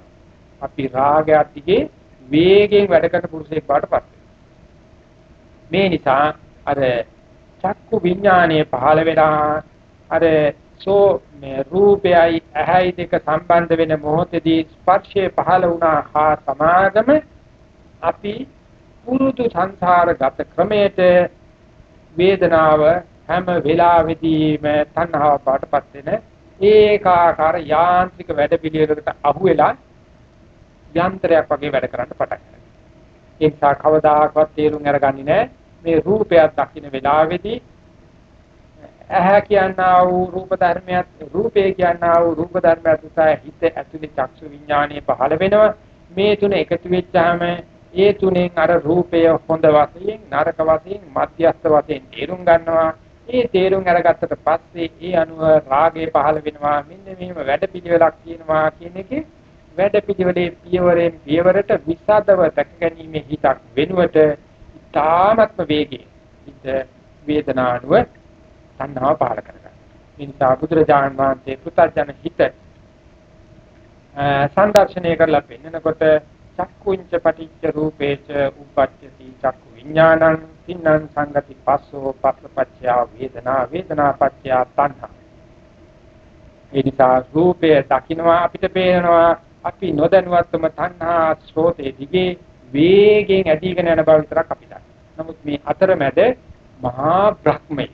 අපි රාගය දිගේ වේගයෙන් වැඩ කරන පුරුෂයෙක් බාටපත් මේ නිසා අර චක්කු විඥානයේ පහළ වෙලා අර සෝ මේ රූපයයි ඇහැයි දෙක සම්බන්ධ වෙන මොහොතේදී ස්පර්ශය පහළ වුණා හා සමාගම අපි පුරුදු සංසාරගත ක්‍රමයට වේදනාව හැම වෙලාවෙදීම තණ්හාව පාටපත් වෙන ඒකාකාර යාන්ත්‍රික වැඩ පිළිවෙලකට අහු වෙලා යන්ත්‍රයක් වගේ වැඩ කරන්න පටන් ගන්නවා. ඒ නිසා කවදාකවත් තේරුම් අරගන්නේ නැහැ මේ රූපයක් දකින්න වෙලාවේදී ඇහැ කියනා වූ රූප ධර්මයක් රූපේ කියනා වූ රූප ධර්මයක් නිසා හිත ඇතුලේ චක්සු විඥානය පහළ වෙනවා මේ තුන එකතු වෙච්චාම ඒ තුනෙන් අර රූපය හොඳ වශයෙන් නරක වශයෙන් මධ්‍යස්ථ වශයෙන් තේරුම් ගන්නවා. ඒ තේරුම් අරගත්තට පස්සේ ඒ අනුව රාගය පහළ වෙනවා. මෙන්න මෙහෙම වැඩපිළිවෙලක් තියෙනවා කියන එකේ වැඩපිළිවෙලේ පියවරෙන් පියවරට විසදව දැක ගැනීම හිතක් වෙනුවට තාමත්ම වේගයෙන් හිත වේදනානුව තණ්හාව පහළ කරගන්නවා. මේ නිසා බුදුරජාණන් වහන්සේ පුතර්ජන හිත සංදර්ශනය කරලා පෙන්නකොට චක්කුංච පටිච්ච රූපේච උප්පච්චති චක්කු විඥානං තින්නං සංගති පස්සෝ පස්සපච්චය වේදනා වේදනා පච්චය තණ්හා ඒ නිසා රූපය දකින්නවා අපිට පේනවා අපි නොදැනුවත්වම තණ්හා ස්රෝතේ දිගේ වේගෙන් ඇදීගෙන යන බව විතරක් අපි දන්නවා. නමුත් මේ අතරමැද මහා බ්‍රහ්මයි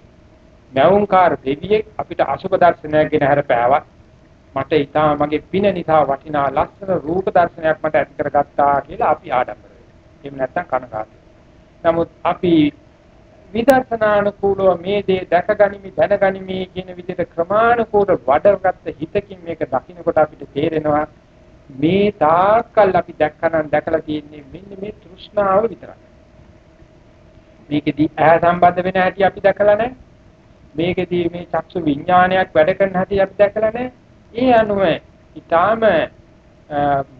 මෞංකාර දෙවියෙක් අපිට අසුබ දර්ශනයක් ගෙන හැරපෑවා. මට ඊටා මගේ පින නිසා වටිනා ලස්සන රූප දර්ශනයක් මට ඇති කරගත්තා කියලා අපි ආඩම්බර වෙනවා. එහෙම නැත්නම් කනගාටු. නමුත් අපි විදර්ශනානුකූලව මේ දේ දැකගනිමි දැනගනිමි කියන විදිහට ක්‍රමානුකූලව වඩගත්ත හිතකින් මේක දකින්නකොට අපිට තේරෙනවා මේ තාක්කල් අපි දැක්කනම් දැකලා තියෙන්නේ මෙන්න මේ තෘෂ්ණාව විතරයි. මේකෙදි ඇහැ සම්බන්ධ වෙන හැටි අපි දැකලා නැහැ. මේකෙදි මේ චක්සු විඥානයක් වැඩ කරන හැටි අපි දැකලා නැහැ. ඒ අනුව ඊටාම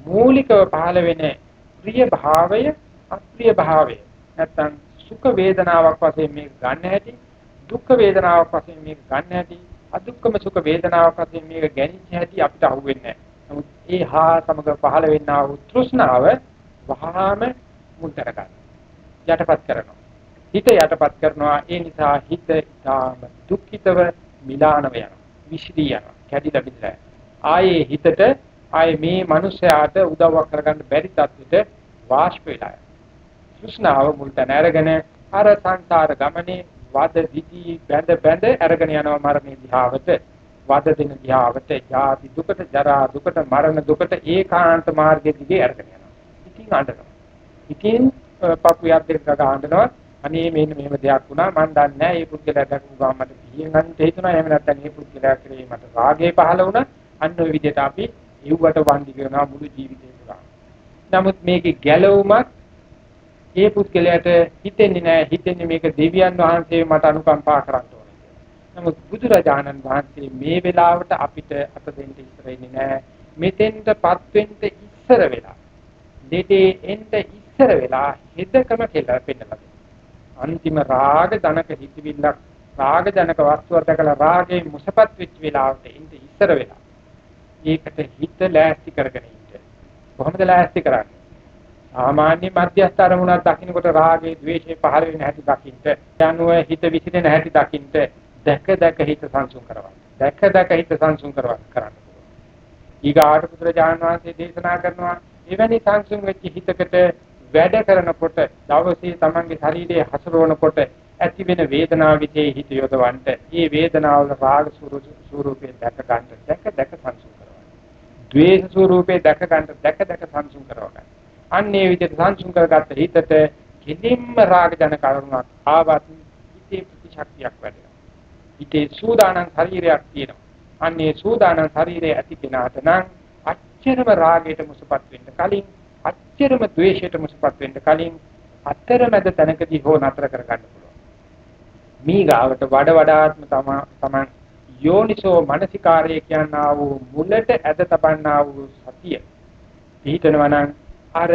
මූලිකව පහළ වෙන ප්‍රිය භාවය අප්‍රිය භාවය නැත්තම් සුඛ වේදනාවක් වශයෙන් මේක ගන්න හැටි දුක්ඛ වේදනාවක් වශයෙන් මේක ගන්න හැටි අදුක්කම සුඛ වේදනාවක් වශයෙන් මේක ගැනීම හැටි අපිට අහුවෙන්නේ නැහැ. නමුත් ඒ හා සමග පහළ වෙන්නා වූ තෘෂ්ණාව වහාම මුල්තර ගන්න. යටපත් කරනවා. හිත යටපත් කරනවා ඒ නිසා හිත ඊටාම දුක්ඛිතව මිලානව යනවා. විශ්ලී යනවා. කැඩිලා බිඳලා ආයේ හිතට ආයේ මේ මිනිස්යාට උදව්වක් කරගන්න බැරි තත්ත්වෙට වාෂ්ප වෙලා තෘෂ්ණාව මුල් තැන අරගෙන අර සංසාර ගමනේ වද දිටි බැඳ බැඳ අරගෙන යනවා මරණේ දිහාවට වද දෙන දිහාවට ජාති දුකට ජරා දුකට මරණ දුකට ඒකාන්ත මාර්ගයේ දිගේ අරගෙන යනවා. ඉතින් අඬනවා. ඉතින් පපු යද්දෙක් ගහනවා අනේ මෙන්න මෙහෙම දෙයක් වුණා. මම දන්නේ නැහැ. මේ පුද්ගලයා දැකපු ගමන් මට පිහින් අන්ත හිතුණා. එහෙම නැත්නම් මේ පුද්ගලයා කෙරේ මට රාගය පහළ වුණා. අන්න ඔය විදිහට අපි ඉව්වට වන්දි කරනවා මුළු ජීවිතේ පුරා. නමුත් මේකේ ගැළවුමක් ඒ පුද්ගලයාට හිතෙන්නේ නැහැ. හිතෙන්නේ මේක දෙවියන් වහන්සේ මට අනුකම්පා කරන්න ඕනේ කියලා. නමුත් බුදුරජාණන් වහන්සේ මේ වෙලාවට අපිට අත දෙන්න ඉස්සර වෙන්නේ නැහැ. මෙතෙන්ටපත් වෙන්න ඉස්සර වෙලා. දෙටේ එන්න ඉස්සර වෙලා හිතකම කියලා පෙන්නලා අන්තිම රාග ධනක හිතවිල්ලක් රාග ජනක වස්තුවක් දැකලා රාගේ මුසපත් වෙච්ච වෙලාවට ඉඳ ඉස්සර වෙලා. ඒකට හිත ලෑස්ති කරගෙන ඉන්න. කොහොමද ලෑස්ති කරන්නේ? සාමාන්‍ය මධ්‍යස්ථ අරමුණක් දකින්නකොට රාගේ ద్వේෂේ පහළ වෙන හැටි දකින්න. යනුව හිත විසිරෙන හැටි දකින්න. දැක දැක හිත සංසුන් කරවන්න දැක දැක හිත සංසුන් කරවන්න කරන්න ඊගාට පුත්‍රජාන වහන්සේ දේශනා කරනවා එවැනි සංසුන් වෙච්ච හිතකට වැඩ කරනකොට දවසේ තමන්ගේ ශරීරයේ හසුරවනකොට ඇති වෙන වේදනාව විතේ හිත යොදවන්න. මේ වේදනාවල රාග ස්වරූපේ දැක ගන්න දැක දැක සංසුන් කරනවා. ද්වේෂ ස්වරූපේ දැක ගන්න දැක දැක සංසුන් කරනවා. අන්නේ විදිහට සංසුන් කරගත්ත හිතට කිලින්ම රාග ජන කරුණක් ආවත් හිතේ ප්‍රතිශක්තියක් වැඩෙනවා. හිතේ සූදානම් ශරීරයක් තියෙනවා. අන්නේ සූදානම් ශරීරයේ ඇති කෙනාට නම් අච්චරම රාගයට මුසපත් වෙන්න කලින් අච්චරම ද්වේෂයට මුසපත් වෙන්න කලින් අතරමැද තැනකදී හෝ නතර කරගන්න පුළුවන්. මේ ගාවට වඩ වඩාත්ම තමන් යෝනිසෝ මනසිකාරය කියනා වූ මුලට ඇද තබන්නා වූ සතිය පිහිටනවා නම් අර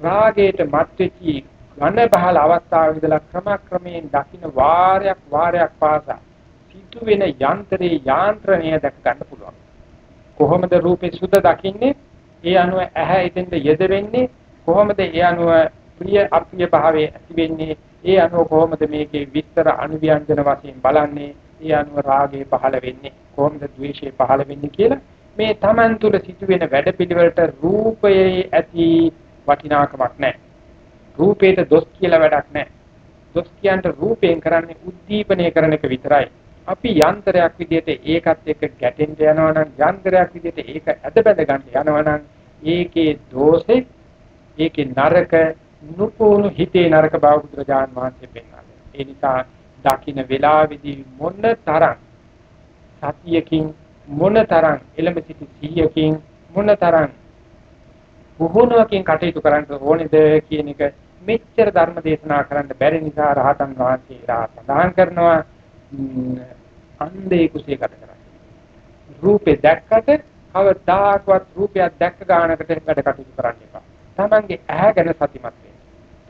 රාගයට මත්වෙච්චි ඝන බහල අවස්ථාවේ ඉඳලා ක්‍රමක්‍රමයෙන් දකින්න වාරයක් වාරයක් පාසා සිදුවෙන යන්ත්‍රයේ යාන්ත්‍රණය දැක ගන්න පුළුවන්. කොහොමද රූපේ සුද්ධ දකින්නේ? ඒ අනුව ඇහැ ඉදෙන්ද යෙද වෙන්නේ කොහොමද ඒ අනුව ප්‍රිය අප්‍රිය භාවයේ ඇති වෙන්නේ? ඒ අනුව කොහොමද මේකේ විස්තර අනුව්‍යංජන වශයෙන් බලන්නේ? ඒ අනුව රාගය පහළ වෙන්නේ? කොහොමද ද්වේෂය පහළ වෙන්නේ කියලා මේ Taman තුල සිදුවෙන වැඩපිළිවෙලට රූපයේ ඇති වටිනාකමක් නැහැ. රූපේට දොස් කියලා වැඩක් නැහැ. දොස් කියන්ට රූපයෙන් කරන්නේ උද්දීපනය කරන එක විතරයි. අපි යන්ත්‍රයක් විදිහට ඒකත් එක්ක ගැටෙන්න යනවා නම් යන්ත්‍රයක් විදිහට ඒක ඇද බැඳ ගන්න යනවා නම් ඒකේ දෝෂේ ඒකේ නරක නුපුණු හිතේ නරක බව බුදුරජාන් වහන්සේ පෙන්වනවා. ඒ නිසා දකින්න වෙලාවේදී මොන තරම් සතියකින් මොන තරම් එළඹ සිටි සිහියකින් මොන තරම් පුහුණුවකින් කටයුතු කරන්න ඕනේද කියන එක මෙච්චර ධර්ම දේශනා කරන්න බැරි නිසා රහතන් වහන්සේලා සඳහන් කරනවා අන්ධේ කුසේ ගත කරන්නේ. රූපේ දැක්කට කවදාකවත් රූපයක් දැක්ක ගන්නකට වැඩ කටයුතු කරන්න එපා. තමන්ගේ ඇහැ ගැන සතිමත් වෙන්න.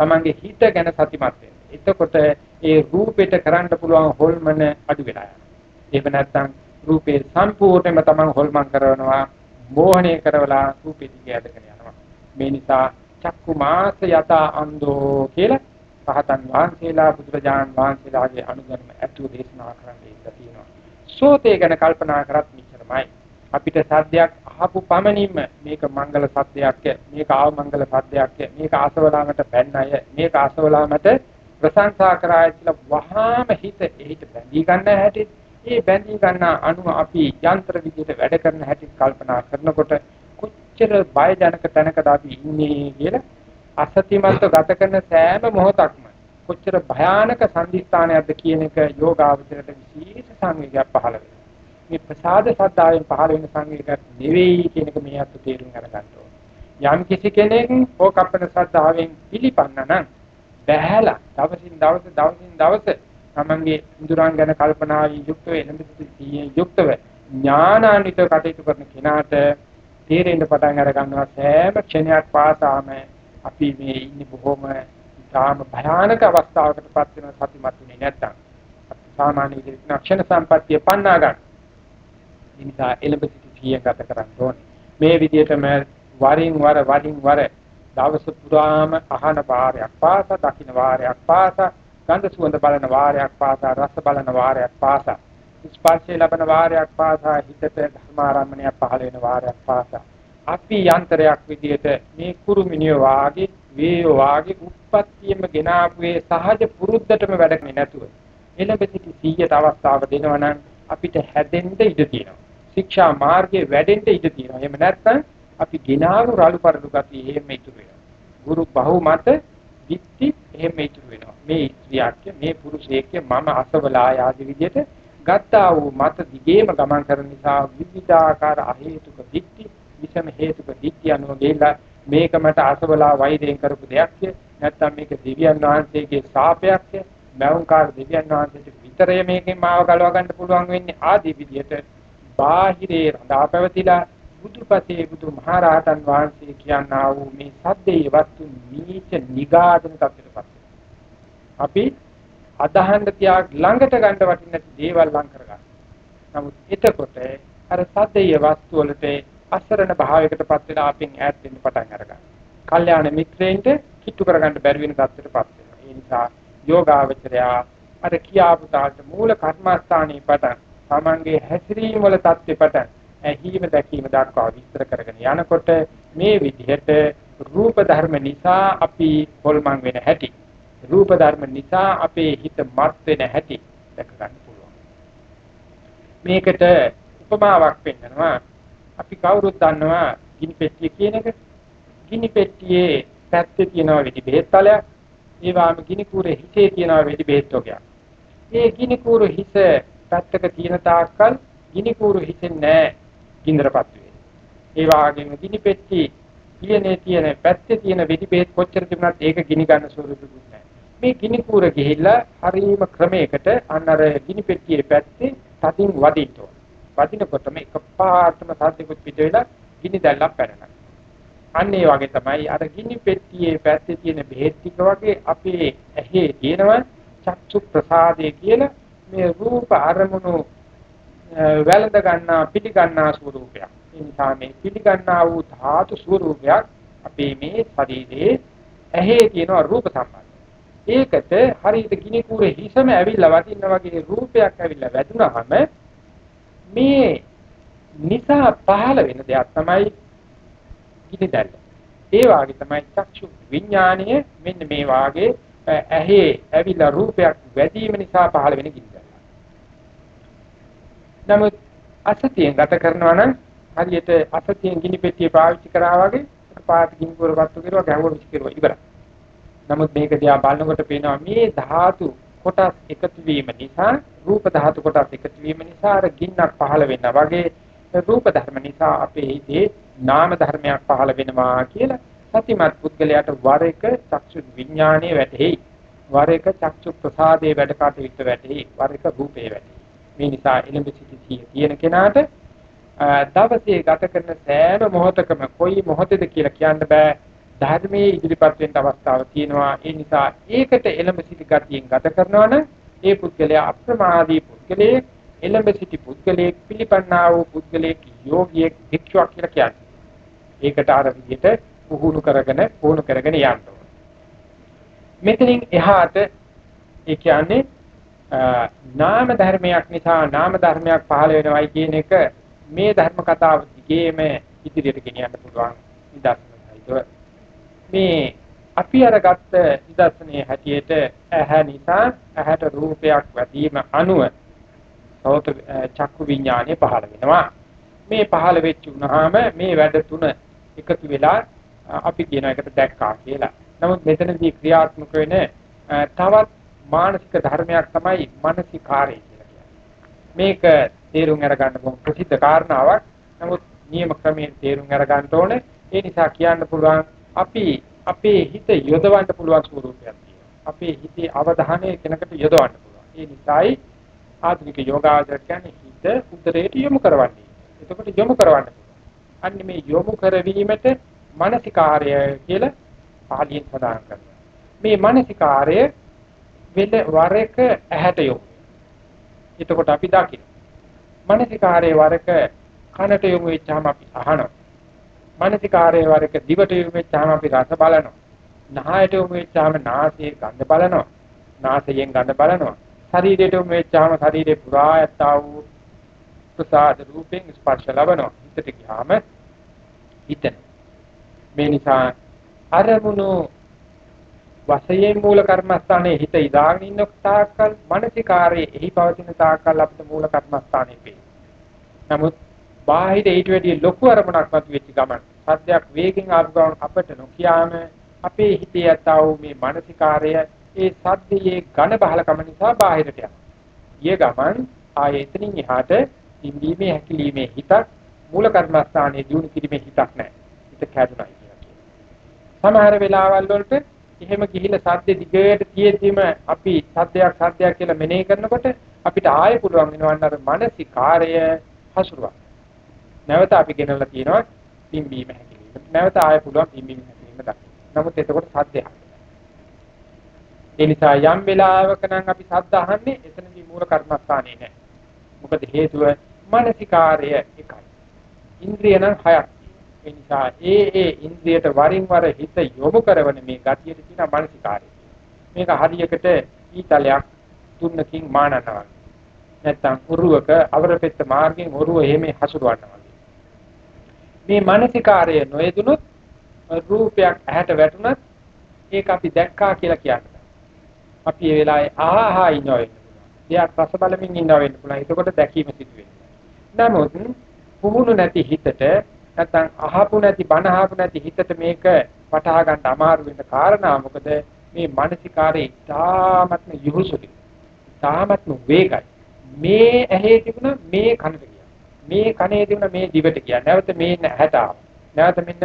තමන්ගේ හිත ගැන සතිමත් වෙන්න. එතකොට ඒ රූපෙට කරන්න පුළුවන් හොල්මන අඩු වෙලා යනවා. එහෙම නැත්නම් රූපේ සම්පූර්ණයෙන්ම තමන් හොල්මන් කරනවා, මෝහණය කරවලා රූපෙ දිගේ යදගෙන යනවා. මේ නිසා චක්කු මාස යත අන්දෝ කියලා රහතන් වහන්සේලා බුදුරජාණන් වහන්සේලාගේ අනුගමන ඇතුළු දේශනා කරන්න ඉඳලා තියෙනවා. සෝතේ ගැන කල්පනා කරත් මෙච්චරමයි. අපිට සද්දයක් අහපු පමණින්ම මේක මංගල සද්දයක් මේක ආවමංගල සද්දයක් මේක ආසවලාමට බැන්න අය මේක ආසවලාමට ප්‍රශංසා කරාය කියලා වහාම හිත එහිට බැඳී ගන්න හැටි ඒ බැඳී ගන්න අනුව අපි යන්ත්‍ර විදිහට වැඩ කරන හැටි කල්පනා කරනකොට කොච්චර බයජනක තැනකද අපි ඉන්නේ කියලා අසතිමත්ව ගත කරන සෑම මොහොතක්ම කොච්චර භයානක සම්දිස්ථානයක්ද කියන එක යෝගාවචරයට විශේෂ සංවේගයක් පහළ වෙනවා. මේ ප්‍රසාද සද්ධායෙන් පහළ වෙන සංවේගයක් නෙවෙයි කියන එක මේ අත් තේරුම් අරගන්න ඕනේ. යම් කිසි කෙනෙක් ඕකප්පන සද්ධාවෙන් පිළිපන්න නම් බැහැලා දවසින් දවස දවසින් දවස තමන්ගේ ඉඳුරන් ගැන කල්පනාවේ යුක්තව එළඹ සිටියේ යුක්තව ඥානාන්විත කටයුතු කරන කෙනාට තේරෙන්න පටන් අර ගන්නවා සෑම ක්ෂණයක් පාසාම අපි මේ ඉන්නේ බොහොම තාම භයානක අවස්ථාවකටපත් වෙන සතිමත් වෙන්නේ නැත්තම් සාමාන්‍ය විදිහට ක්ෂණ සම්පත්තිය පන්නා ගන්න. ඒ නිසා එළඹ සිටි සිය ගත කරන්න ඕනේ. මේ විදිහටම වරින් වර වරින් වර දවස පුරාම අහන වාරයක් පාසා දකින්න වාරයක් පාසා ගන්ධ සුවඳ බලන වාරයක් පාසා රස බලන වාරයක් පාසා ස්පර්ශය ලබන වාරයක් පාසා හිතට ධර්මාරම්මණය පහළ වෙන වාරයක් පාසා අපි යන්ත්‍රයක් විදිහට මේ කුරුමිනිය වාගේ වේයෝ වාගේ උත්පත්තියෙම ගෙනාවුවේ සහජ පුරුද්දටම වැඩ කරන්නේ නැතුව එළඹ සිටි 100ට අවස්ථාව දෙනවා නම් අපිට හැදෙන්න ඉඩ තියෙනවා. ශික්ෂා මාර්ගයේ වැඩෙන්න ඉඩ තියෙනවා. එහෙම නැත්නම් අපි ගෙනාවු රළු පරළු ගතිය එහෙම ඉතුරු වෙනවා. ගුරු බහුමත දික්ටි එහෙම ඉතුරු වෙනවා. මේ ස්ත්‍රියක් මේ පුරුෂයෙක් මම අසවලා ආදී විදිහට ගත්තා වූ මත දිගේම ගමන් කරන නිසා විවිධාකාර අහේතුක දික්ටි විෂම හේතුක දික්ටි අනුව ගෙලා මේක මට අසවලා වෛරයෙන් කරපු දෙයක්ද? නැත්නම් මේක දෙවියන් වහන්සේගේ ශාපයක්ද මෞංකාර දෙවියන් වහන්සේට විතරය මේකෙන් මාව ගලව ගන්න පුළුවන් වෙන්නේ ආදී විදිහට බාහිරේ රඳා පැවතිලා බුදුපතේ බුදුමහරහතන් වහන්සේ කියනා වූ මේ සද්දේ වස්තු නීච නිගාදන තත්ත්වයටපත් අපි අදහන්න තියා ළඟට ගන්න වටින නැති දේවල් ලං කරගන්න. නමුත් එතකොට අර සද්දේ වස්තු වලට අසරණ භාවයකටපත් වෙලා අපෙන් ඈත් වෙන්න පටන් අරගන්නවා. කල්යාණ මිත්‍රයින්ට කිට්ටු කරගන්න බැරි වෙන තත්ත්වයටපත් වෙනවා. ඒ නිසා යෝගාවචරයා අර කියාපු තාලට මූල කර්මස්ථානයේ පටන් තමන්ගේ හැසිරීම වල தත්ත්වෙ පටන් ඇහිීම දැකීම දක්වා විස්තර කරගෙන යනකොට මේ විදිහට රූප ධර්ම නිසා අපි හොල්මන් වෙන හැටි රූප ධර්ම නිසා අපේ හිත මත් වෙන හැටි දැක ගන්න පුළුවන් මේකට උපමාවක් පෙන්නනවා අපි කවුරුත් දන්නවා ගිනි පෙට්ටිය කියන එක ගිනි පෙට්ටියේ පැත්තේ තියෙනවා වෙඩි බෙහෙත් තලයක් ඒ වගේම ගිනි කූරේ හිසේ තියෙනවා වෙඩි බෙහෙත් වර්ගයක් ඒ ගිනි කූර හිස පැත්තක තියෙන තාක්කල් ගිනි කූරු හිතෙන්නේ නැහැ ගින්දරපත් වේ. ඒ වගේම ගිනි පෙට්ටි පියනේ තියෙන පැත්තේ තියෙන වෙඩි බෙහෙත් කොච්චර තිබුණත් ඒක ගිනි ගන්න ස්වරූපෙකුත් නැහැ. මේ ගිනි කූර ගිහිල්ලා හරීම ක්‍රමයකට අන්න අර ගිනි පෙට්ටියේ පැත්තේ තදින් වදින්න ඕන. වදිනකොටම එකපාරටම සාධිකුත් පිට වෙලා ගිනි දැල්ලක් පැනනවා. අන්න ඒ වගේ තමයි අර ගිනි පෙට්ටියේ පැත්තේ තියෙන බෙහෙත් ටික වගේ අපේ ඇහි තියෙනවා චක්සු ප්‍රසාදය කියලා මේ රූප අරමුණු වැළඳ ගන්නා පිළිගන්නා ස්වරූපයක්. ඒ නිසා මේ පිළිගන්නා වූ ධාතු ස්වරූපයක් අපේ මේ ශරීරයේ ඇහි තියෙන රූප සම්බන්ධ. ඒකට හරියට ගිනි කුරේ හිසම ඇවිල්ලා වදින්න වගේ රූපයක් ඇවිල්ලා වැදුනහම මේ නිසා පහළ වෙන දෙයක් තමයි ගිනි දැල්ල. ඒ වාගේ තමයි චක්ෂු විඥානය මෙන්න මේ වාගේ ඇහි ඇවිල්ලා රූපයක් වැදීම නිසා පහළ වෙන ගිනි නමුත් අසතියෙන් ගත කරනවා නම් හරියට අසතියෙන් ගිනි පෙට්ටිය පාවිච්චි කරා වගේ පාට ගිනි පුර වත්තු කරුවා ගැහුවා විසි කරුවා ඉවරයි. නමුත් මේක දිහා බලනකොට පේනවා මේ ධාතු කොටස් එකතු වීම නිසා රූප ධාතු කොටස් එකතු වීම නිසා අර ගින්නක් පහළ වෙනවා වගේ රූප ධර්ම නිසා අපේ හිතේ නාම ධර්මයක් පහළ වෙනවා කියලා සතිමත් පුද්ගලයාට වර එක චක්ෂු විඥානයේ වැටෙයි වර එක චක්ෂු ප්‍රසාදයේ වැඩ කටයුත්ත වැටෙයි වර එක රූපේ වැටෙයි මේ නිසා එළඹ සිටි තියෙන කෙනාට දවසේ ගත කරන සෑම මොහොතකම කොයි මොහොතේද කියලා කියන්න බෑ. ධර්මයේ ඉදිරිපත් වෙන්න අවස්ථාවක් තියෙනවා. ඒ නිසා ඒකට එළඹ සිටි ගතියෙන් ගත කරනවා නම් ඒ පුද්ගලයා අප්‍රමාදී පුද්ගලයෙක් එළඹ සිටි පුද්ගලයෙක් පිළිපන්නා වූ පුද්ගලයෙක් යෝගියෙක් භික්ෂුවක් කියලා කියන්නේ. ඒකට අර විදිහට පුහුණු කරගෙන පුහුණු කරගෙන යන්න මෙතනින් එහාට ඒ කියන්නේ නාම ධර්මයක් නිසා නාම ධර්මයක් පහළ වෙනවයි කියන එක මේ ධර්ම කතාව දිගේම ඉදිරියට ගෙනියන්න පුළුවන්. නිදර්ශනයිද මේ අපි අරගත්ත නිදර්ශනයේ හැටියට ඇහැ නිසා ඇහැට රූපයක් වැදීම අනුව සෝත චක්කු විඥානය පහළ වෙනවා මේ පහළ වෙච්ච උනහම මේ වැඩ තුන එකතු වෙලා අපි කියන එකට දැක්කා කියලා. නමුත් මෙතනදී ක්‍රියාත්මක වෙන තවත් මානසික ධර්මයක් තමයි මානසිකාරය කියලා කියන්නේ. මේක තේරුම් අරගන්න බොහොම ප්‍රසිද්ධ කාරණාවක්. නමුත් නියම ක්‍රමයෙන් තේරුම් අරගන්න ඕනේ. ඒ නිසා කියන්න පුළුවන් අපි අපේ හිත යොදවන්න පුළුවන් ස්වරූපයක් තියෙනවා. අපේ හිතේ අවධානය කෙනකට යොදවන්න පුළුවන්. ඒ නිසායි ආධුනික යෝගාචර කියන්නේ හිත උදරයට යොමු කරවන්නේ. එතකොට යොමු කරවන්න පුළුවන්. අන්න මේ යොමු කරවීමට මානසිකාර්ය කියලා පාලියෙන් සඳහන් කරනවා. මේ මානසිකාර්ය වෙන වර එක ඇහැට යොමු. එතකොට අපි දකින්න. මානසිකාරයේ වර එක කනට යොමු වෙච්චාම අපි අහනවා. මානසිකාරයේ වර එක දිවට යොමු වෙච්චාම අපි රස බලනවා. නහයට යොමු වෙච්චාම නාසයේ ගඳ බලනවා. නාසයෙන් ගඳ බලනවා. ශරීරයට යොමු වෙච්චාම ශරීරේ පුරා යත්තා වූ ප්‍රසාද රූපෙන් ස්පර්ශ ලබනවා. හිතට ගියාම හිතන. මේ නිසා අරමුණු වශයෙන් මූල කර්මස්ථානයේ හිත ඉදාගෙන ඉන්න තාක්කල් මානසිකාරයේ එහි පවතින තාක්කල් අපිට මූල කර්මස්ථානෙ පේ. නමුත් බාහිර ඊට වැඩි ලොකු අරමුණක් මත වෙච්ච ගමන් සත්‍යයක් වේගෙන් ආපු ගමන් අපිට නොකියාම අපේ හිතේ යතා වූ මේ මානසිකාරය ඒ සද්දයේ ඝන බහලකම නිසා බාහිරට යනවා. ඊය ගමන් ආයතනින් එහාට ඉන්දීමේ හැකිලීමේ හිතක් මූල කර්මස්ථානයේ දිනු කිරීමේ හිතක් නැහැ. හිත කැඩුනයි කියලා කියනවා. සමහර වෙලාවල් වලට එහෙම ගිහිල්ලා සද්ද දිගට තියෙද්දිම අපි සද්දයක් සද්දයක් කියලා මෙනෙහි කරනකොට අපිට ආයෙ පුළුවන් වෙනවා අර මානසිකාරය හසුරුවා. නැවත අපි ගෙනල්ලා තියෙනවා පිම්බීම හැකිලිම. නැවත ආයෙ පුළුවන් පිම්බීම හැකිලිම දකින්න. නමුත් එතකොට සද්දයක්. ඒ නිසා යම් වෙලාවක නම් අපි සද්ද අහන්නේ එතනදී මූල කර්මස්ථානේ නැහැ. මොකද හේතුව මානසිකාරය එකයි. ඉන්ද්‍රිය නම් හයක්. ඒ නිසා ඒ ඒ ඉන්ද්‍රියට වරින් වර හිත යොමු කරන මේ ගතියට කියන මානසිකාරය. මේක හරියකට ඊතලයක් තුන්නකින් මානනවා. නැත්තම් උරුවක අවරපෙත්ත මාර්ගයෙන් උරුව එහෙම හසුරවනවා. මේ මානසිකාරය නොයදුනොත් රූපයක් ඇහැට වැටුණත් ඒක අපි දැක්කා කියලා කියන්න. අපි ඒ වෙලාවේ ආහා ඉන්නවා වෙන්න පුළුවන්. දෙයක් රස බලමින් ඉන්නවා වෙන්න පුළුවන්. එතකොට දැකීම සිදු වෙනවා. නමුත් පුහුණු නැති හිතට නැත්නම් අහපු නැති බණ අහපු නැති හිතට මේක වටහා ගන්න අමාරු වෙන කාරණා මොකද මේ මානසිකාරේ ඉතාමත්ම යහුසුලි. ඉතාමත්ම වේගයි. මේ ඇහි තිබුණ මේ කනට ගියා. මේ කනේ තිබුණ මේ දිවට ගියා. නැවත මේ ඇහැට ආවා. නැවත මෙන්න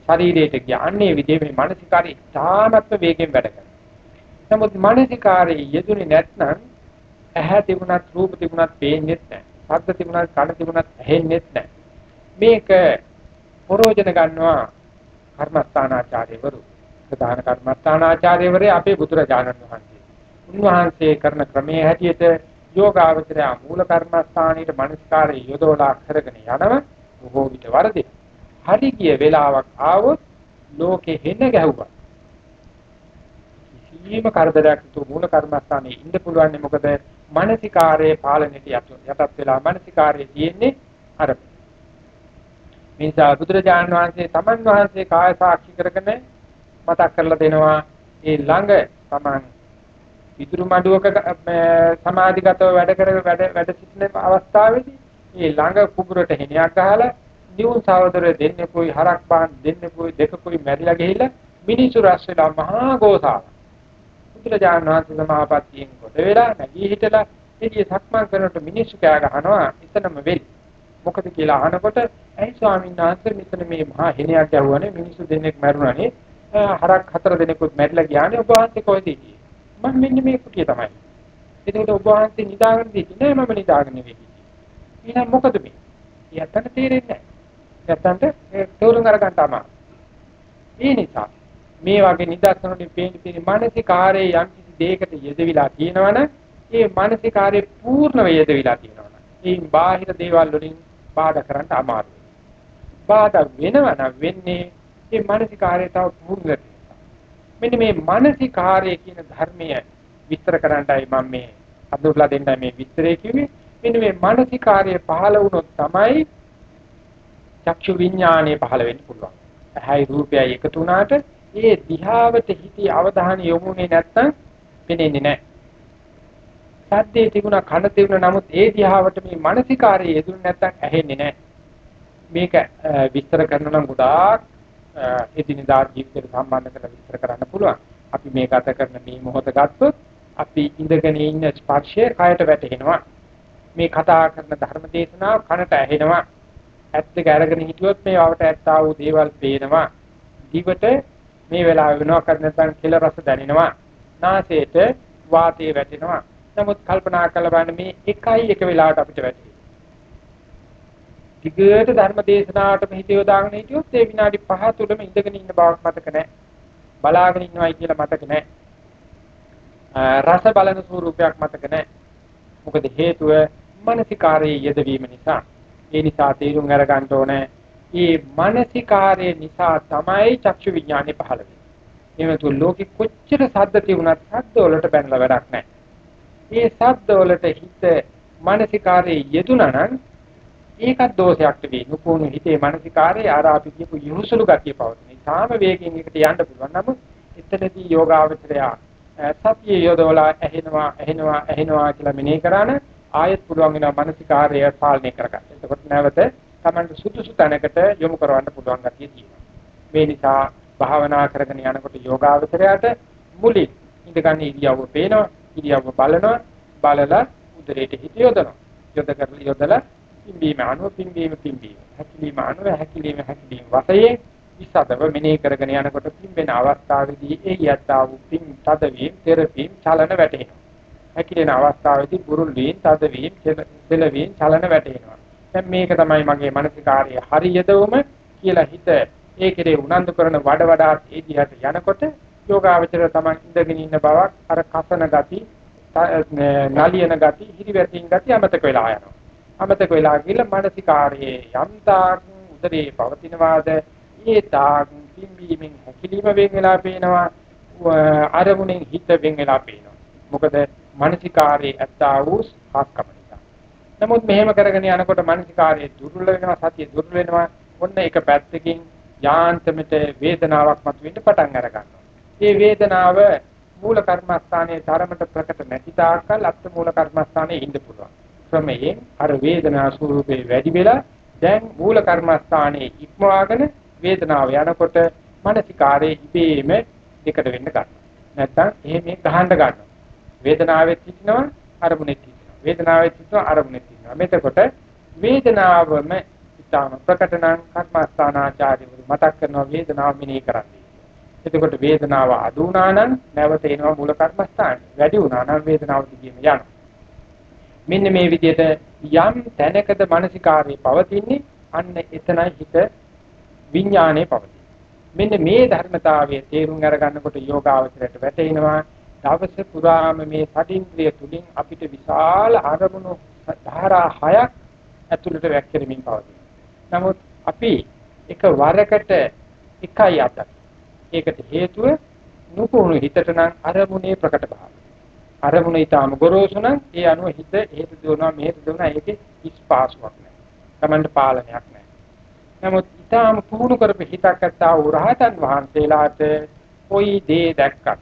ශරීරයට ගියා. අන්නේ විදිහේ මේ මානසිකාරය ඉතාමත්ම වේගෙන් වැඩ කරනවා. නමුත් මානසිකාරයේ යෙදුනේ නැත්නම් ඇහැ තිබුණත් රූප තිබුණත් පේන්නේ නැහැ. ශබ්ද තිබුණත් කන තිබුණත් ඇහෙන්නේ නැහැ. මේක ප්‍රෝජන ගන්නවා කර්මස්ථානාචාර්යවරු. ප්‍රධාන කර්මස්ථානාචාර්යවරේ අපේ බුදුරජාණන් වහන්සේ. උන්වහන්සේ කරන ක්‍රමයේ හැටියට යෝගාවචරය මූල කර්මස්ථානයේ මනස්කාරය යොදවලා කරගෙන යනව බොහෝ විට වරදේ. හරි ගිය වෙලාවක් ආවොත් ලෝකෙ හෙන්න ගැහුවා. කිසිම කරදරයක් තු මූල කර්මස්ථානයේ ඉන්න පුළුවන් මොකද මානසිකාරයේ පාලනයට යටත් වෙලා මානසිකාරයේ තියෙන්නේ අර නිසා බුදුරජාණන් වහන්සේ තමන් වහන්සේ කාය සාක්ෂි කරගෙන මතක් කරලා දෙනවා ඒ ළඟ තමන් විදුරු මඩුවක සමාධිගතව වැඩ කර වැඩ වැඩ සිටින අවස්ථාවේදී මේ ළඟ කුඹුරට හෙනයක් ගහලා නියුන් සහෝදරය දෙන්නේ કોઈ හරක් පාන් දෙන්නේ કોઈ දෙක કોઈ මැරිලා ගිහිල්ලා මිනිසු රැස් වෙලා මහා ගෝසාවක් බුදුරජාණන් වහන්සේ සමාපත්තියෙන් කොට වෙලා නැගී හිටලා එළිය සක්මන් කරනකොට මිනිස්සු කෑ ගහනවා එතනම වෙලි. මොකද කියලා අහනකොට ඇයි ස්වාමීන් වහන්සේ මෙතන මේ මහා හෙනයක් ගැහුවානේ මිනිස්සු දෙනෙක් මැරුණානේ හරක් හතර දෙනෙකුත් මැරිලා ගියානේ ඔබ වහන්සේ කොහෙද ඉන්නේ? මම මෙන්න මේ කුටිය තමයි. එතකොට ඔබ වහන්සේ නිදාගෙන ඉන්නේ නෑ මම නිදාගෙන නෙවෙයි. එහෙනම් මොකද මේ? යත්තන්ට තේරෙන්නේ නෑ. යත්තන්ට තෝරුම් අරගන්න තමයි. ඒ නිසා මේ වගේ නිදර්ශන වලින් පේන තියෙන මානසිකාරයේ යම් කිසි දෙයකට යෙදවිලා තියෙනවනම් ඒ මානසිකාරයේ පූර්ණව යෙදවිලා තියෙනවනම් ඒන් බාහිර දේවල් වලින් බාධා කරන්න අමාරුයි. බාධා වෙනවනම් වෙන්නේ මේ මානසිකාරය තව පූර්ණ මෙන්න මේ මානසිකාරය කියන ධර්මය විස්තර කරන්නයි මම මේ අඳුරලා දෙන්නයි මේ විස්තරය කිව්වේ. මෙන්න මේ මානසිකාරය පහළ වුණොත් තමයි චක්ෂු විඥානය පහළ වෙන්න පුළුවන්. ඇහැයි රූපයයි එකතු වුණාට ඒ දිහාවට හිතේ අවධානය යොමුනේ නැත්නම් පෙනෙන්නේ නැහැ. සද්දේ තිබුණා කන තිබුණා නමුත් ඒ දිහාවට මේ මානසිකාරය යෙදුනේ නැත්නම් ඇහෙන්නේ නැහැ. මේක විස්තර කරනවා නම් ගොඩාක් එදිනදා ජීවිතයට සම්බන්ධ කරලා විස්තර කරන්න පුළුවන්. අපි මේ ගත කරන මේ මොහොත ගත්තොත් අපි ඉඳගෙන ඉන්න ස්පර්ශය කයට වැටෙනවා. මේ කතා කරන ධර්ම දේශනාව කනට ඇහෙනවා. ඇත්ත දෙක අරගෙන හිටියොත් මේ වට ඇත්තා වූ දේවල් පේනවා. දිවට මේ වෙලාව වෙනවා කර නැත්නම් කෙල රස දැනෙනවා. නාසයට වාතය වැටෙනවා. නමුත් කල්පනා කරලා බලන්න මේ එකයි එක වෙලාවට අපිට වැටෙන්නේ. ටිකට ධර්ම දේශනාවට මෙහිත යොදාගෙන හිටියොත් ඒ විනාඩි 5 තුලම ඉඳගෙන ඉන්න බවක් මතක නැහැ. බලාගෙන ඉන්නවයි කියලා මතක නැහැ. රස බලන ස්වරූපයක් මතක නැහැ. මොකද හේතුව මානසිකාරයේ යෙදවීම නිසා. ඒ නිසා තීරුම් අරගන්න ඕනේ ඒ මානසිකාරය නිසා තමයි චක්ෂු විඥානෙ පහළ වෙන්නේ. එහෙම තු ලෝකෙ කොච්චර සද්ද තිබුණත් සද්ද වලට බැනලා වැඩක් නැහැ. මේ සද්ද වලට හිත මානසිකාරයේ යෙදුණා නම් ඒකත් දෝෂයක් නෙවෙයි. නුපුණු හිතේ මානසිකාරයේ ආර අපි කියපු යහුසුළු ගතිය පවතින. තාම වේගෙන් එකට යන්න පුළුවන්. නමුත් එතනදී යෝගාවචරය සතිය යොදවලා ඇහෙනවා ඇහෙනවා ඇහෙනවා කියලා මෙනෙහි කරාන ආයෙත් පුළුවන් වෙනවා මානසිකාරය පාලනය කරගන්න. එතකොට නැවත Tamanට සුදුසු තැනකට යොමු කරවන්න පුළුවන් ගැතිය තියෙනවා. මේ නිසා භාවනා කරගෙන යනකොට යෝගාවචරයට මුලින් ඉඳගන්න ඉරියව්ව පේනවා ඉරියව්ව බලනවා බලලා උදරයට හිත යොදනවා යොද කරලා යොදලා පිම්බීම අනුව පිම්බීම පිම්බීම. හැකිලිම අනුව හැකිලිම හැකිලිම වශයෙන් විසදව මෙනෙහි කරගෙන යනකොට පිම්බෙන අවස්ථාවේදී ඒ යත්තා වූ පිම් තදවීම තෙරපීම් චලන වැටෙනවා. හැකිලෙන අවස්ථාවේදී බුරුල් වීම තදවීම සෙලවීම චලන වැටෙනවා. දැන් මේක තමයි මගේ මානසිකාර්යය හරියදවම කියලා හිත ඒ කෙරේ උනන්දු කරන වඩ වඩාත් ඒ දිහාට යනකොට යෝගාවචරය තමයි ඉඳගෙන ඉන්න බවක් අර කසන ගති නලියන ගති හිරිවැටීම් ගති අමතක වෙලා යනවා. අමතක වෙලා ගිහලා මානසිකාර්යයේ යම්තාක් උදරේ පවතිනවාද? ඒ තාක් පිම්බීමෙන් හැකිලිම වෙන් වෙලා පේනවා. අරමුණෙන් හිත වෙන් වෙලා පේනවා. මොකද මානසිකාර්යයේ ඇත්තා වූ හක්කම නිසා. නමුත් මෙහෙම කරගෙන යනකොට මානසිකාර්යයේ දුර්වල වෙනවා සතිය දුර්වල වෙනවා. ඔන්න එක පැත්තකින් යාන්තමට වේදනාවක් මතුවෙන්න පටන් අර ගන්නවා. මේ වේදනාව මූල කර්මස්ථානයේ ධර්මයට ප්‍රකට නැති තාක්කල් අත් මූල කර්මස්ථානයේ ඉන්න පුළුවන්. ක්‍රමයෙන් අර වේදනා ස්වරූපේ වැඩි වෙලා දැන් මූල කර්මස්ථානයේ ඉක්මවාගෙන වේදනාව යනකොට මානසිකාරයේ ඉබේම එකට වෙන්න ගන්නවා. නැත්තම් එහෙම ගහන්න ගන්නවා. වේදනාවෙත් හිටිනවා අරමුණෙත් හිටිනවා. වේදනාවෙත් හිටිනවා අරමුණෙත් හිටිනවා. මෙතකොට වේදනාවම ඉතාම ප්‍රකට නම් කර්මස්ථානාචාර්යවරු මතක් කරනවා වේදනාව මෙනෙහි කරන්නේ. එතකොට වේදනාව අඩු වුණා නම් නැවත එනවා මූල කර්මස්ථාන. වැඩි වුණා නම් වේදනාව දිගින් යනවා. මෙන්න මේ විදිහට යම් තැනකද මානසිකාර්යය පවතින්නේ අන්න එතනයි හිත විඥානයේ පවතින. මෙන්න මේ ධර්මතාවය තේරුම් අරගන්නකොට යෝගාවචරයට වැටෙනවා දවස පුරාම මේ සටින්ද්‍රිය තුලින් අපිට විශාල අරමුණු ධාරා හයක් ඇතුළට වැක්කිරමින් පවතින. නමුත් අපි එක වරකට එකයි අත. ඒකට හේතුව නුකුණු හිතට නම් අරමුණේ ප්‍රකට භාවය. අරමුණ ඊටාම ගොරෝසු නම් ඒ අනුව හිත හේත දුවනවා මෙහෙත දුවනවා ඒකේ ඉස්පාසුවක් නැහැ. Tamanට පාලනයක් නැහැ. නමුත් ඊටාම පුහුණු කරපු හිතක් අත්තා වූ රහතන් වහන්සේලාට කොයි දේ දැක්කත්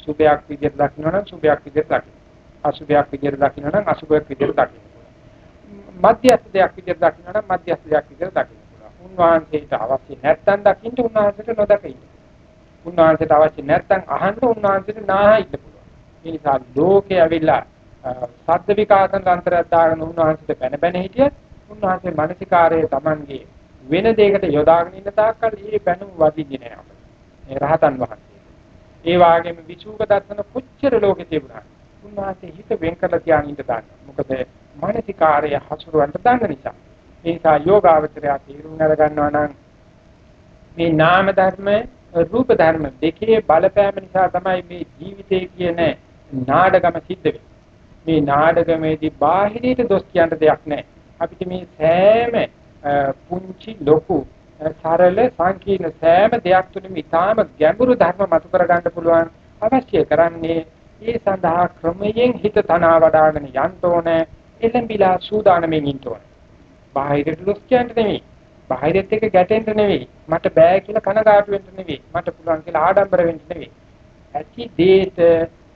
සුභයක් විදිහට දකින්න නම් සුභයක් විදිහට දකින්න. අසුභයක් විදිහට දකින්න නම් අසුභයක් විදිහට දකින්න. මධ්‍යස්ථ දෙයක් විදිහට දකින්න නම් මධ්‍යස්ථ දෙයක් විදිහට දකින්න පුළුවන්. උන්වහන්සේට අවශ්‍ය නැත්නම් දකින්න උන්වහන්සේට නොදකින්න. උන්වහන්සේට අවශ්‍ය නැත්නම් අහන්න උන්වහන්සේට නාහ ඉන්න පුළුවන්. ඒ නිසා ලෝකේ ඇවිල්ලා සද්ද විකාශන තන්ත්‍රයක් දාගෙන උන්වහන්සේට බැන බැන හිටියත් උන්වහන්සේ මානසිකාරයේ Tamanගේ වෙන දෙයකට යොදාගෙන ඉන්න තාක්කල් මේ බැනුම් වදින්නේ නෑ අපිට. මේ රහතන් වහන්සේ. ඒ වගේම විචූක දර්ශන කොච්චර ලෝකේ තිබුණා. උන්වහන්සේ හිත වෙන් කරලා තියාගෙන ඉඳ ගන්න. මොකද මානසිකාරය හසුරවන්න දන්න නිසා. ඒ නිසා යෝගාවචරය තීරුම් අර ගන්නවා නම් මේ නාම ධර්ම රූප ධර්ම දෙකේ බලපෑම නිසා තමයි මේ ජීවිතය කියන නාඩගම සිද්ධ වෙන්නේ. මේ නාඩගමේදී බාහිරයට දොස් කියන්න දෙයක් නැහැ. අපිට මේ සෑම පුංචි ලොකු සරල සංකීර්ණ සෑම දෙයක් තුළම ඊටාම ගැඹුරු ධර්ම මතු කර ගන්න පුළුවන් අවශ්‍ය කරන්නේ ඒ සඳහා ක්‍රමයෙන් හිත තනවා වඩාගෙන යන්න ඕනේ එළඹිලා සූදානම්ෙන් ඉන්න ඕනේ. බාහිරට ලොස් කියන්න නෙවෙයි. බාහිරත් එක්ක ගැටෙන්න නෙවෙයි. මට බෑ කියලා කනගාටු වෙන්න නෙවෙයි. මට පුළුවන් කියලා ආඩම්බර වෙන්න නෙවෙයි. ඇති දේට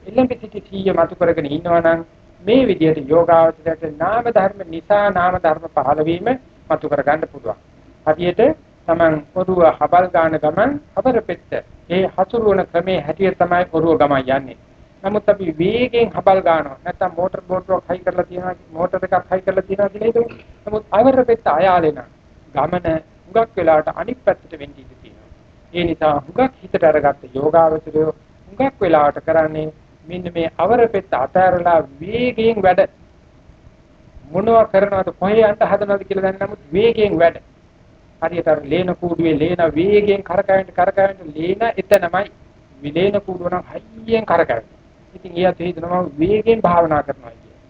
එළඹ සිටි සීය මතු කරගෙන ඉන්නවනම් මේ විදිහට යෝගාවචරයට නාම ධර්ම නිසා නාම ධර්ම පහළ වීම මතු කර ගන්න පුළුවන්. හරියට Taman ඔරුව හබල් ගන්න ගමන් අපර පෙත්ත ඒ හසුරුවන ක්‍රමේ හැටියට තමයි ඔරුව ගමන් යන්නේ. නමුත් අපි වේගෙන් හබල් ගන්නවා. නැත්තම් මෝටර් බෝට්ටුවක් හයි කරලා තියනවා, මෝටර් එකක් හයි කරලා තියනවා කියලා හිතමු. නමුත් අවර පෙත්ත අයාලේ නම් ගමන හුඟක් වෙලාවට අනිත් පැත්තට වෙන්න ඉඩ තියෙනවා. ඒ නිසා හුඟක් හිතට අරගත්ත යෝගාවචරය හුඟක් වෙලාවට කරන්නේ මෙන්න මේ අවර පෙත්ත අතහැරලා වේගයෙන් වැඩ මොනවා කරනවද කොහේ යන්න හදනවද කියලා දන්නේ නමුත් වේගයෙන් වැඩ. හරියට අර ලේන කූඩුවේ ලේන වේගයෙන් කරකැවෙන්න කරකැවෙන්න ලේන එතනමයි. විලේන කූඩුව නම් හයියෙන් කරකැවෙන්න. ඉතින් එයාට හිතනවා වේගෙන් භාවනා කරනවා කියලා.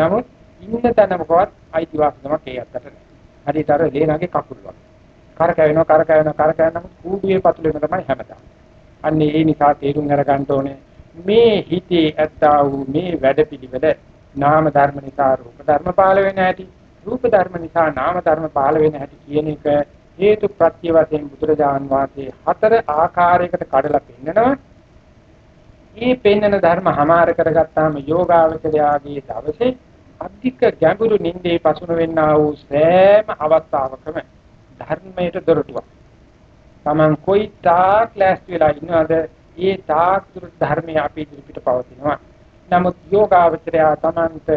නමුත් ඉන්න තැන මොකවත් අයිතිවාසිකමක් ඒ අතට නැහැ. හරියට අර ලේනාගේ කකුල් වගේ. කරකැවෙනවා කරකැවෙනවා කරකැවෙනවා නමුත් කූඩුවේ පතුලෙම තමයි හැමදාම. අන්න ඒ නිසා තේරුම් අරගන්න ඕනේ මේ හිතේ ඇත්තා වූ මේ වැඩපිළිවෙල නාම ධර්ම නිසා රූප ධර්ම පාල වෙන හැටි රූප ධර්ම නිසා නාම ධර්ම පාල වෙන හැටි කියන එක හේතු ප්‍රත්‍ය වශයෙන් බුදුරජාන් වහන්සේ හතර ආකාරයකට කඩලා පෙන්නනවා මේ පෙන්නන ධර්ම හමාර කරගත්තාම යෝගාවචරයාගේ දවසේ අධික ගැඹුරු නින්දේ පසුන වෙන්නා වූ සෑම අවස්ථාවකම ධර්මයට දොරටුවක්. Taman කොයි තාක් ලෑස්ති වෙලා ඉන්නවද ඒ තාක් දුර ධර්මයේ අපි ඉදිරියට පවතිනවා. නමුත් යෝගාවචරය Tamanට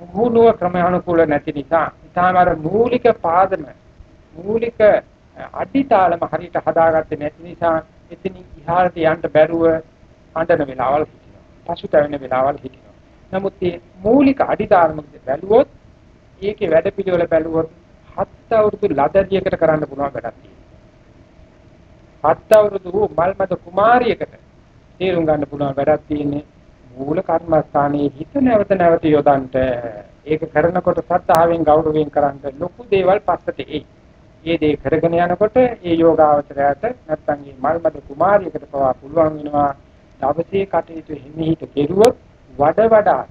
පුහුණුව ක්‍රමානුකූල නැති නිසා ඊටමර මූලික පාදම මූලික අඩිතාලම හරියට හදාගත්තේ නැති නිසා එතනින් ඉහළට යන්න බැරුව අඬන වෙලාවල් හිටිනවා. පසුතැවෙන වෙලාවල් හිටිනවා. නමුත් මේ මූලික අඩිතාලම බැලුවොත් ඒකේ වැඩ පිළිවෙල බැලුවොත් හත් අවුරුදු ලදදියකට කරන්න පුළුවන් වැඩක් තියෙනවා. හත් අවුරුදු මල්මද කුමාරියකට තේරුම් ගන්න පුළුවන් වැඩක් තියෙන්නේ මූල කර්මස්ථානයේ හිත නැවත නැවත යොදන්ට ඒක කරනකොට සත්‍තාවෙන් ගෞරවයෙන් කරන්ට ලොකු දේවල් පස්සට එයි. ඒ දේ කරගෙන යනකොට ඒ යෝගාවචරයට නැත්තම් මේ මල්මද කුමාරියකට පවා පුළුවන් වෙනවා දවසේ කටයුතු හිමිහිට කෙරුවොත් වඩ වඩා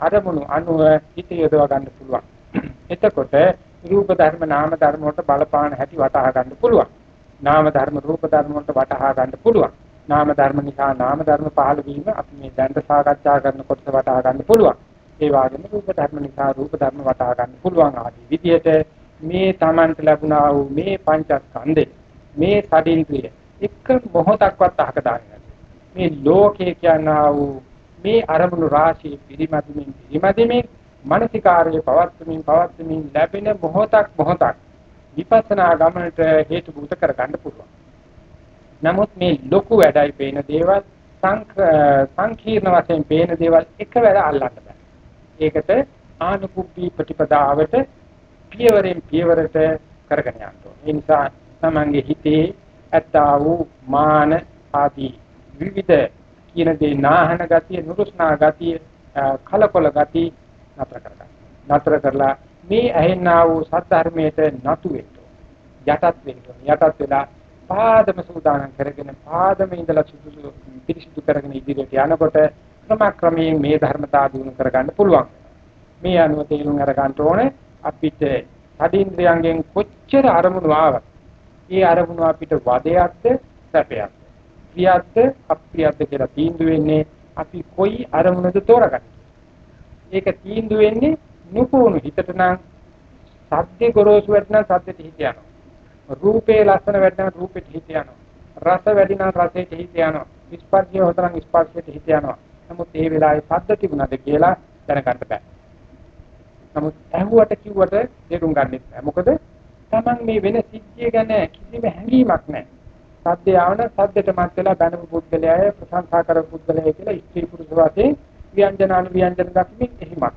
අරමුණු අනුව හිත යොදවා ගන්න පුළුවන්. එතකොට රූප ධර්ම නාම ධර්ම වලට බලපාන හැටි වටහා ගන්න පුළුවන්. නාම ධර්ම රූප ධර්ම වලට වටහා ගන්න පුළුවන්. නාම ධර්ම නිසා නාම ධර්ම පහළ වීම අපි මේ දැන් සාකච්ඡා කරනකොට වටහා ගන්න පුළුවන්. ඒ වගේම රූප ධර්ම නිසා රූප ධර්ම වටහා ගන්න පුළුවන් ආදී විදිහට මේ Tamanට ලැබුණා වූ මේ පංචස්කන්ධේ මේ සඩින්ද්‍රිය එක මොහොතක්වත් අහක දාන්නේ මේ ලෝකේ කියනා වූ මේ අරමුණු රාශිය පිරිමැදීමෙන් පිරිමැදීමෙන් මානසිකාර්යය පවත්වමින් පවත්වමින් ලැබෙන මොහොතක් මොහොතක් විපස්සනා ගමනට හේතු භූත කරගන්න පුළුවන්. නමුත් මේ ලොකු වැඩයි පේන දේවල් සංකීර්ණ වශයෙන් පේන දේවල් එකවර අල්ලන්න බෑ. ඒකට ආනුකුප්පී ප්‍රතිපදාවට පියවරෙන් පියවරට කරගෙන යන්න ඕනේ. ඒ නිසා තමන්ගේ හිතේ ඇත්තා වූ මාන ආදී විවිධ කියන දේ නාහන ගතිය, නුරුස්නා ගතිය, කලකොල ගතිය නතර කරගන්න. නතර කරලා මේ ඇහෙන්නා වූ සත්‍ය නතු වෙන්න. යටත් වෙන්න. යටත් වෙලා පාදම සූදානම් කරගෙන පාදම ඉඳලා සුදුසු පිරිසිදු කරගෙන ඉදිරියට යනකොට ක්‍රමක්‍රමයෙන් මේ ධර්මතා දිනු කරගන්න පුළුවන්. මේ අනුව තේරුම් අරගන්න ඕනේ අපිට සදීන්ද්‍රයන්ගෙන් කොච්චර අරමුණු ආවත් ඒ අරමුණු අපිට වදයක්ද සැපයක්ද ප්‍රියක්ද අප්‍රියක්ද කියලා තීන්දුව වෙන්නේ අපි කොයි අරමුණද තෝරගන්නේ. ඒක තීන්දුව වෙන්නේ නුපුණු හිතට නම් සද්දේ ගොරෝසු වෙටනම් සද්දෙට හිත යනවා. රූපේ ලස්සන වැඩිනම් රූපෙට හිත යනවා. රස වැඩිනම් රසෙට හිත යනවා. ස්පර්ශය හොතරම් ස්පර්ශයට හිත යනවා. නමුත් ඒ වෙලාවේ සද්ද තිබුණාද කියලා දැනගන්න බෑ. නමුත් ඇහුවට කිව්වට තේරුම් ගන්නෙත් නෑ. මොකද Taman මේ වෙන සිද්ධිය ගැන කිසිම හැඟීමක් නෑ. සද්දය ආවන සද්දට මත් වෙලා බැනපු පුද්ගලයාය ප්‍රශංසා කරපු පුද්ගලයා කියලා ස්ත්‍රී පුරුෂ වශයෙන් ව්‍යංජන අනු ව්‍යංජන දක්මින් එහිමත්.